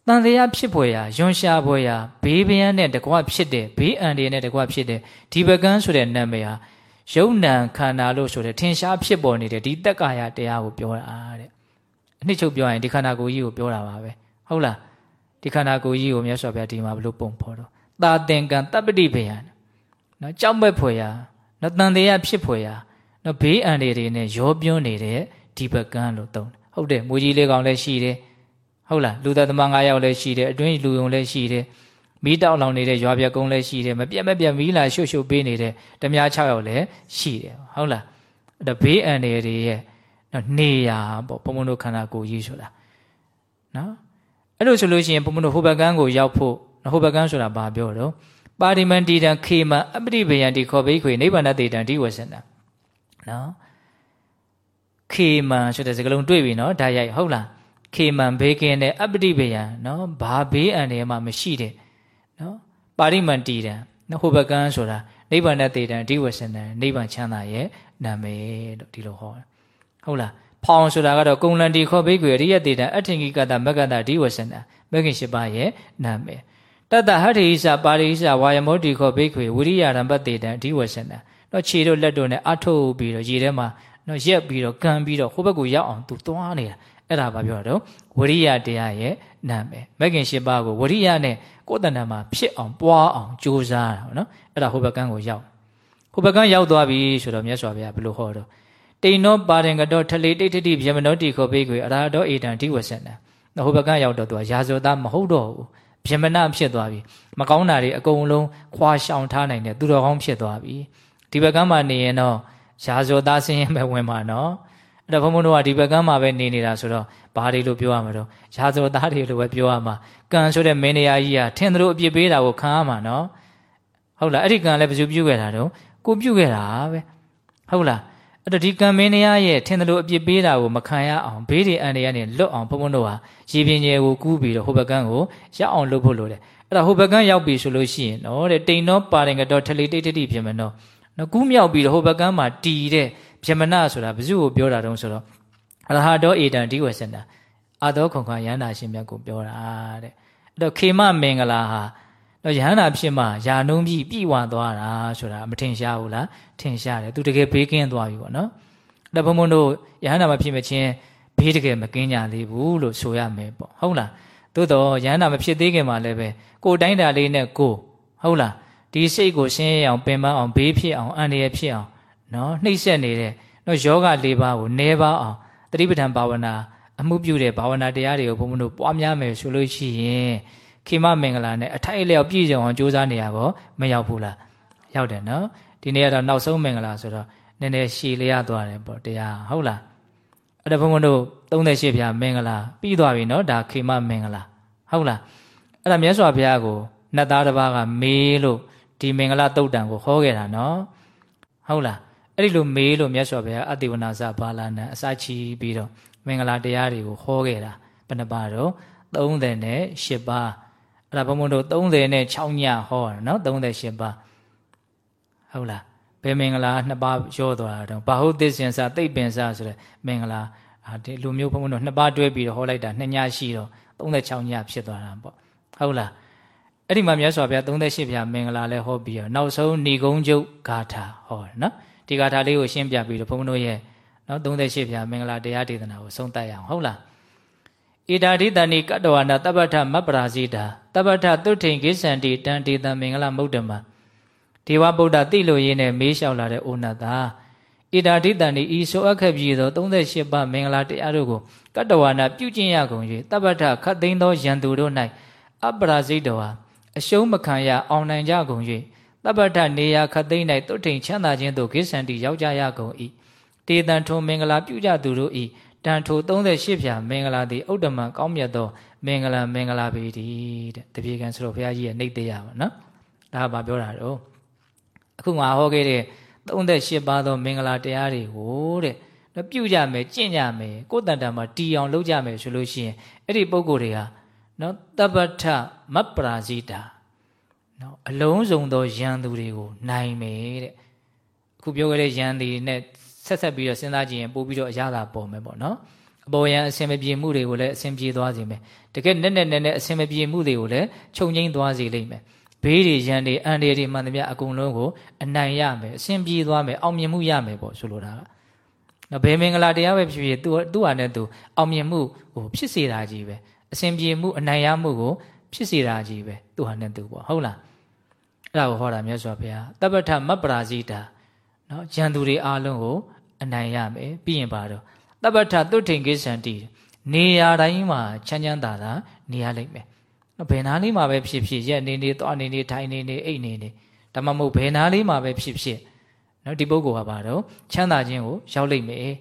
တန်တရားဖြစ်ဖွယ်ရာယွန်ရှာဖွယ်ရာဘေးပယံနဲ့တကွဖြစ်တဲ့ဘေးအန္တရာယ်နဲ့တကွဖြစ်တဲ့ဒီပကန်းဆိုတဲ့နာမည်ဟာယုံနံခန္ဓာလို့ဆိုတဲ့ထင်ရှားဖြစ်ပေါ်နေတဲ့ဒီတက်ကာယတရားကိုပြောတာတဲ့အနှစ်ချုပ်ပြောရင်ဒီခန္ဓာကိုယ်ကြီးကိုပြောတာပါပဲဟုတ်လားဒီခန္ဓာကိုယ်ကြီးကိုမြတ်စွာဘုရားဒီမှာဘလို့ပုံဖော်တော့တာသင်္ကံတပ်ပတိဘယံနော်ကြောက်မဲ့ဖွယ်ရာနော်တန်တရားဖြစ်ဖွယ်ရာနော်ဘေးအန္တရာယ်တွေနဲ့ရောပြွန်းနေတဲ့ဒီပကန်းလို့သုံးတယ်ဟုတ်တယ်မူကြီးလေးကောင်လည်းရှိတယ် ဟုတ်လားလူသားသမား9ယောက်လည်းရှိတယ်အတွင်းလူုံလည်းရှိတယ်မီးတောက်လောင်နေတဲ့ရွာပြကုန်းလည်းရှိတယ်မပြတ်မပြတ်မီးလာရှုပ်ရှုပ်ပေးနေတဲ့ဓမြ6ယောက်လည်းရှိတယ်ဟုတ်လားအဲ့ဒါဘေးအန္တရာယ်တွေရဲ့နေရာပေါ့ဘုံဘုံတို့ခန္ဓာကိုယ်ကြီးဆိုတာနော်အဲ့လိုဆိုလို့ရှိရင်ဘုံဘုံတို့ဟိုဘကန်းကိုရောက်ဖို့ဟိုဘကန်းဆိုတာဘာပြောတော့ပါရိမန္တိတံခေမအပတိဘယံတိခောဘိခွေနိဗ္ဗာန်တေတံဒီဝဆန္ဒနော်ခေမဆိုတဲ့စကားလုံးတွေ့ပြီနော်ဓာတ်ရိုက်ဟုတ်လား ခေမံဘေးကင်းတဲ့အပတိပယံနော်ဘာဘေးအန္တရာယ်မှမရှိတဲ့နော်ပါရိမန္တီတံနော်ဟိုဘကန်းဆိုတာနိဗ္ဗာန်နဲ့တေတံဒီဝဆန္ဒနိဗ္ဗာန်ချမ်းသာရဲ့နာမည်လို့ဒီလိုဟောတာဟုတ်လားဖောင်ဆိုတာကတော့ကုံလန်တီခောဘိကွေရိယတေတံအထင်ကြီးကတမကတဒီဝဆနာမဂ္ဂင်၈ပါးရဲ့နာမည်တတဟထေဣစာပါရိဣစာဝါယမောတိခောဘိကွေဝိရိယရံပတေတံဒီဝဆနာတော့ခြေတို့လက်တို့နဲ့အထုတ်ပြီးတော့ရေထဲမှာတော့ရက်ပြီးတော့ကန်ပြီးတော့ဟိုဘက်ကိုရောက်အောင်သူသွားနေတာ အဲ့ဒါဘာပြောတော့ဝရိယတရားရဲ့နာမည်မဂ္ဂင်၈ပါးကိုဝရိယနဲ့ကိုယ်တဏ္ဍာမှာဖြစ်အောင်ပွားအောင်ကြိုးစားတာနော်အဲ့ဒါဟိုဘက်ကန်းကိုရောက်ဟိုဘက်ကန်းရောက်သွားပြီဆိုတော့မြတ်စွာဘုရားဘယ်လိုဟောတော့တိန်နောပါရင်ကတော့ထလေတိတ်တိဗျမနောတိခောပိကွေအရာတော်ဧတံဒီဝဆနာဟိုဘက်ကန်းရောက်တော့သူကရာဇဝသားမဟုတ်တော့ဘူးဗျမနဖြစ်သွားပြီမကောင်းတာတွေအကုန်လုံးခွာရှောင်ထားနိုင်တယ်သူတော်ကောင်းဖြစ်သွားပြီဒီဘက်ကန်းမှာနေရင်တော့ရာဇဝသားဆင်းရဲမဲ့ဝင်မှာနော် အဲ့တော့ဘုန်းဘုန်းတို့ကဒီဘက်ကမ်းမှာပဲနေနေတာဆိုတော့ဘာတွေလို့ပြောရမှာတော့ရာဇဝသားတွေလို့ပဲပြောရမှာကံဆိုတဲ့မင်းတရားကြီးဟာထင်သလိုအပြစ်ပေးတာကိုခံရမှာနော်ဟုတ်လားအဲ့ဒီကံလည်းဘယ်သူပြုခဲ့တာတော့ကိုပြုခဲ့တာပဲဟုတ်လားအဲ့တော့ဒီကံမင်းတရားရဲ့ထင်သလိုအပြစ်ပေးတာကိုမခံရအောင်ဘေးတွေအန်တွေကနေလွတ်အောင်ဘုန်းဘုန်းတို့ဟာရေပြင်ကျယ်ကိုကူးပြီးတော့ဟိုဘက်ကမ်းကိုရောက်အောင်လုပ်ဖို့လိုတယ်အဲ့ဒါဟိုဘက်ကမ်းရောက်ပြီဆိုလို့ရှိရင်နော်တဲ့တိန်တော့ပါရင်ကတော့ထလီတိတ်တိတ်ဖြစ်မယ်နော်နော်ကူးမြောက်ပြီးတော့ဟိုဘက်ကမ်းမှာတီတဲ့ ဗျမနဆိုတာဘယ်သူကိုပြောတာတုံးဆိုတော့အရဟတောဧတံဒီဝဆန္ဒအာသောခုံခါယန္တာရှင်မြတ်ကိုပြောတာတဲ့အဲ့တော့ခေမမင်္ဂလာဟာတော့ယန္တာဖြစ်မှယာနုံးပြီးပြီဝသွားတာဆိုတာမထင်ရှားဘူးလားထင်ရှားတယ်သူတကယ်ဘေးကင်းသွားပြီပေါ့နော်အဲ့တော့ဘုံဘုံတို့ယန္တာမဖြစ်မချင်းဘေးတကယ်မကင်းကြသေးဘူးလို့ဆိုရမယ်ပေါ့ဟုတ်လားသို့တော့ယန္တာမဖြစ်သေးခင်မှာလည်းပဲကိုတိုင်းတာလေးနဲ့ကိုဟုတ်လားဒီစိတ်ကိုရှင်းရအောင်ပင်ပန်းအောင်ဘေးဖြစ်အောင်အန္တရာယ်ဖြစ်အောင် နော်နှိမ့်ဆက်နေတဲ့နော်ယောဂ၄ပါးကိုနည်းပါအောင်တတိပဋ္ဌာန်ဘာဝနာအမှုပြုတဲ့ဘာဝနာတရားတွေကိုဘုံဘုံတို့ပွားများမယ်ဆိုလို့ရှိရင်ခေမမင်္ဂလာနဲ့အထိုက်အလျောက်ပြည့်စုံအောင်ကြိုးစားနေရကောမရောက်ဘူးလားရောက်တယ်နော်ဒီနေ့ကတော့နောက်ဆုံးမင်္ဂလာဆိုတော့နည်းနည်းရှည်လျားသွားတယ်ပေါ့တရားဟုတ်လားအဲ့ဒါဘုံဘုံတို့38ဖြာမင်္ဂလာပြီးသွားပြီနော်ဒါခေမမင်္ဂလာဟုတ်လားအဲ့ဒါမြတ်စွာဘုရားကိုနတ်သားတစ်ပါးကမေးလို့ဒီမင်္ဂလာတုတ်တံကိုဟောခဲ့တာနော်ဟုတ်လား အဲ့ဒီလိုမေးလို့မြတ်စွာဘုရားအတိဝနာစဘာလာနံအစချီပြီးတော့မင်္ဂလာတရားတွေကိုဟောခဲ့တာဘယ်နှပါတော့30နဲ့8ပါးအဲ့ဒါဘုံဘုံတို့30နဲ့6ညဟောတာနော်38ပါးဟုတ်လားဘယ်မင်္ဂလာနှစ်ပါးရောသွားတာတော့ဘာဟုတ်သစ္စင်စာတိတ်ပင်စာဆိုတဲ့မင်္ဂလာဒီလူမျိုးဘုံဘုံတို့နှစ်ပါးတွဲပြီးတော့ဟောလိုက်တာနှစ်ညရှိတော့36ညဖြစ်သွားတာပေါ့ဟုတ်လားအဲ့ဒီမှာမြတ်စွာဘုရား38ပြာမင်္ဂလာလဲဟောပြီးတော့နောက်ဆုံးဏီကုံကျုပ်ဂါထာဟောတယ်နော် ဒီဂါထာလေးကိုရှင်းပြပြီးတော့ဘုန်းဘုန်းတို့ရဲ့နော်38ဖြာမင်္ဂလာတရားဒေသနာကိုဆုံးတတ်ရအောင်ဟုတ်လားဣဒာဒိတဏိကတ္တဝနာတပ္ပထမပ္ပရာဇိတာတပ္ပထသုထိန်ကိသန္တိတံဒေတံမင်္ဂလမုဒ္ဓမဒေဝဗုဒ္ဓတိလို့ရင်းနဲ့မေးလျှောက်လာတဲ့ဩနတာဣဒာဒိတဏိဤဆိုအပ်ခဲ့ပြီးသော38ပါးမင်္ဂလာတရားတို့ကိုကတ္တဝနာပြုကျင့်ရကုန်၍တပ္ပထခတ်သိမ်းသောယံသူတို့၌အပ္ပရာဇိတဝါအရှုံးမခံရအောင်နိုင်ကြကုန်၍ တပ္ပတနေရာခသိမ့်၌တုတ်ထိန်ချမ်းသာခြင်းသို့ဂိသန္တိရောက်ကြရကုန်၏တေတံထုံမင်္ဂလာပြုကြသူတို့၏တန်ထို38ဖြာမင်္ဂလာသည်ဥဒ္ဓမံကောင်းမြတ်သောမင်္ဂလာမင်္ဂလာပေတည်းတဲ့တပြေကံဆိုတော့ဘုရားကြီးရဲ့နှိတ်တရားပါနော်ဒါကဘာပြောတာတော့အခုငါဟောခဲ့တဲ့38ပါးသောမင်္ဂလာတရားတွေကိုတဲ့ပြုကြမယ်ကျင့်ကြမယ်ကိုယ်တန်တန်မှာတီအောင်လုပ်ကြမယ်ဆိုလို့ရှိရင်အဲ့ဒီပုံကိုယ်တွေဟာနော်တပ္ပထမပ္ပရာဇိတာ နော်အလုံးစုံသောယံသူတွေကိုနိုင်မယ်တဲ့အခုပြောခဲ့တဲ့ယံတွေနဲ့ဆက်ဆက်ပြီးတော့စဉ်းစားကြည့်ရင်ပို့ပြီးတော့အရသာပေါ်မယ်ပေါ့နော်အပေါ်ယံအစင်မပြေမှုတွေကိုလည်းအစင်ပြေသွားစေမယ်တကယ်နဲ့နဲ့နဲ့နဲ့အစင်မပြေမှုတွေကိုလည်းခြုံငိမ့်သွားစေလိမ့်မယ်ဘေးတွေရန်တွေအန်တွေတွေမှန်သမျှအကုန်လုံးကိုအနိုင်ရမယ်အစင်ပြေသွားမယ်အောင်မြင်မှုရမယ်ပေါ့ဆိုလိုတာကနော်ဘယ်မင်္ဂလာတရားပဲဖြစ်ဖြစ်သူသူ့ဟာနဲ့သူအောင်မြင်မှုဟိုဖြစ်စေတာကြီးပဲအစင်ပြေမှုအနိုင်ရမှုကိုဖြစ်စေတာကြီးပဲသူ့ဟာနဲ့သူပေါ့ဟုတ်လား အဲ့ဒါကိုဟောတာမြတ်စွာဘုရားတပ္ပထမပ္ပရာဇိတာနော်ဂျန်သူတွေအားလုံးကိုအနိုင်ရမယ်ပြီးရင်ပါတော့တပ္ပထသုထိန်ကိစ္ဆန္တိနေရာတိုင်းမှာချမ်းချမ်းသာသာနေရလိမ့်မယ်ဘယ်နာလေးမှာပဲဖြစ်ဖြစ်ရက်နေနေသွားနေနေထိုင်နေနေအိတ်နေနေဒါမှမဟုတ်ဘယ်နာလေးမှာပဲဖြစ်ဖြစ်နော်ဒီပုဂ္ဂိုလ်ကပါတော့ချမ်းသာခြင်းကိုရောက်လိမ့်မယ်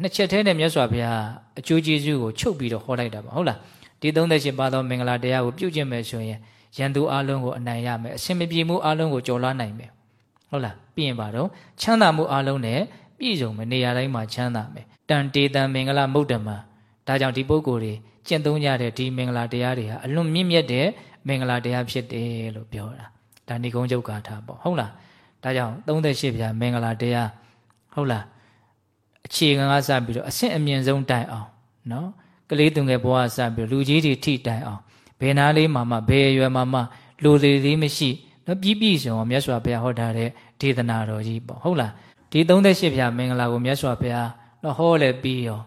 နှစ်ချက်သေးနဲ့မြတ်စွာဘုရားအကျိုးကျေးဇူးကိုချုပ်ပြီးတော့ဟောလိုက်တာပါဟုတ်လားဒီ38ပါးသောမင်္ဂလာတရားကိုပြုကျင့်မယ်ဆိုရင် ရန်သူအလုံးကိုအနိုင်ရမယ်အစင်မပြေမှုအလုံးကိုကျော်လွှားနိုင်မယ်ဟုတ်လားပြီးရင်ပါတော့ချမ်းသာမှုအလုံးနဲ့ပြည့်စုံမယ်နေရာတိုင်းမှာချမ်းသာမယ်တန်တေတံမင်္ဂလာမုဒ္ဓမဒါကြောင့်ဒီပုဂ္ဂိုလ်တွေကျင့်သုံးကြတဲ့ဒီမင်္ဂလာတရားတွေဟာအလွန်မြင့်မြတ်တဲ့မင်္ဂလာတရားဖြစ်တယ်လို့ပြောတာဒါဏိကုံးချုပ်ကာထာပေါ့ဟုတ်လားဒါကြောင့်38ပြာမင်္ဂလာတရားဟုတ်လားအအခြေခံကစပြီးတော့အဆင့်အမြင့်ဆုံးတိုင်အောင်နော်ကလေးသူငယ်ဘဝစပြီးလူကြီးတွေထိတိုင်အောင် ဘယ်နာလေးမှာမှဘယ်ရွယ်မှာမှလူသေးသေးမရှိနော်ပြီးပြီဆိုတော့မြတ်စွာဘုရားဟောထားတဲ့ဒေသနာတော်ကြီးပေါ့ဟုတ်လားဒီ38ဖြာမင်္ဂလာကိုမြတ်စွာဘုရားနော်ဟောလဲပြီးရော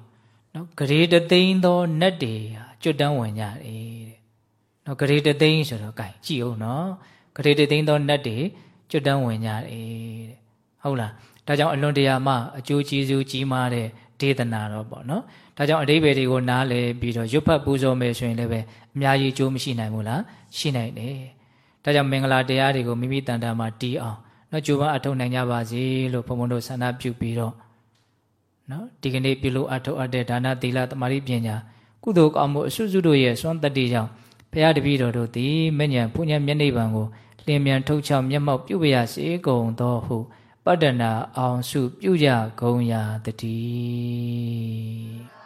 နော်ဂရေတသိန်းသောနတ်တွေကျွတ်တန်းဝင်ကြတယ်တဲ့နော်ဂရေတသိန်းဆိုတော့ gain ကြည့်အောင်နော်ဂရေတသိန်းသောနတ်တွေကျွတ်တန်းဝင်ကြတယ်တဲ့ဟုတ်လားဒါကြောင့်အလွန်တရာမှအကျိုးကျေးဇူးကြီးမားတဲ့ဒေသနာတော့ပေါ့နော် ဒါကြောင့်အတိဘယ်တွေကိုနားလည်ပြီးတော့ရွတ်ဖတ်ပူဇော်မယ်ဆိုရင်လည်းပဲအများကြီးအကျိုးမရှိနိုင်ဘူးလားရှိနိုင်တယ်ဒါကြောင့်မင်္ဂလာတရားတွေကိုမိမိတန်တာမှာတီးအောင်နော်ကြိုးပမ်းအထောက်နိုင်ကြပါစေလို့ဘုံဘုံတို့ဆန္ဒပြုပြီးတော့နော်ဒီကနေ့ပြုလို့အထောက်အပ်တဲ့ဒါနသီလသမာဓိပညာကုသိုလ်ကောင်းမှုအစွတ်စွတ်တို့ရဲ့စွမ်းတတ္တိကြောင့်ဘုရားတပည့်တော်တို့သည်မဉ္ဇဉ်ဘုညံမျက်နှိပ်ပံကိုလင်းမြန်ထုတ်ချောက်မျက်မှောက်ပြုပရစေကုန်သောဟုပတ္တနာအောင်စုပြုကြကုန်ရာတည်း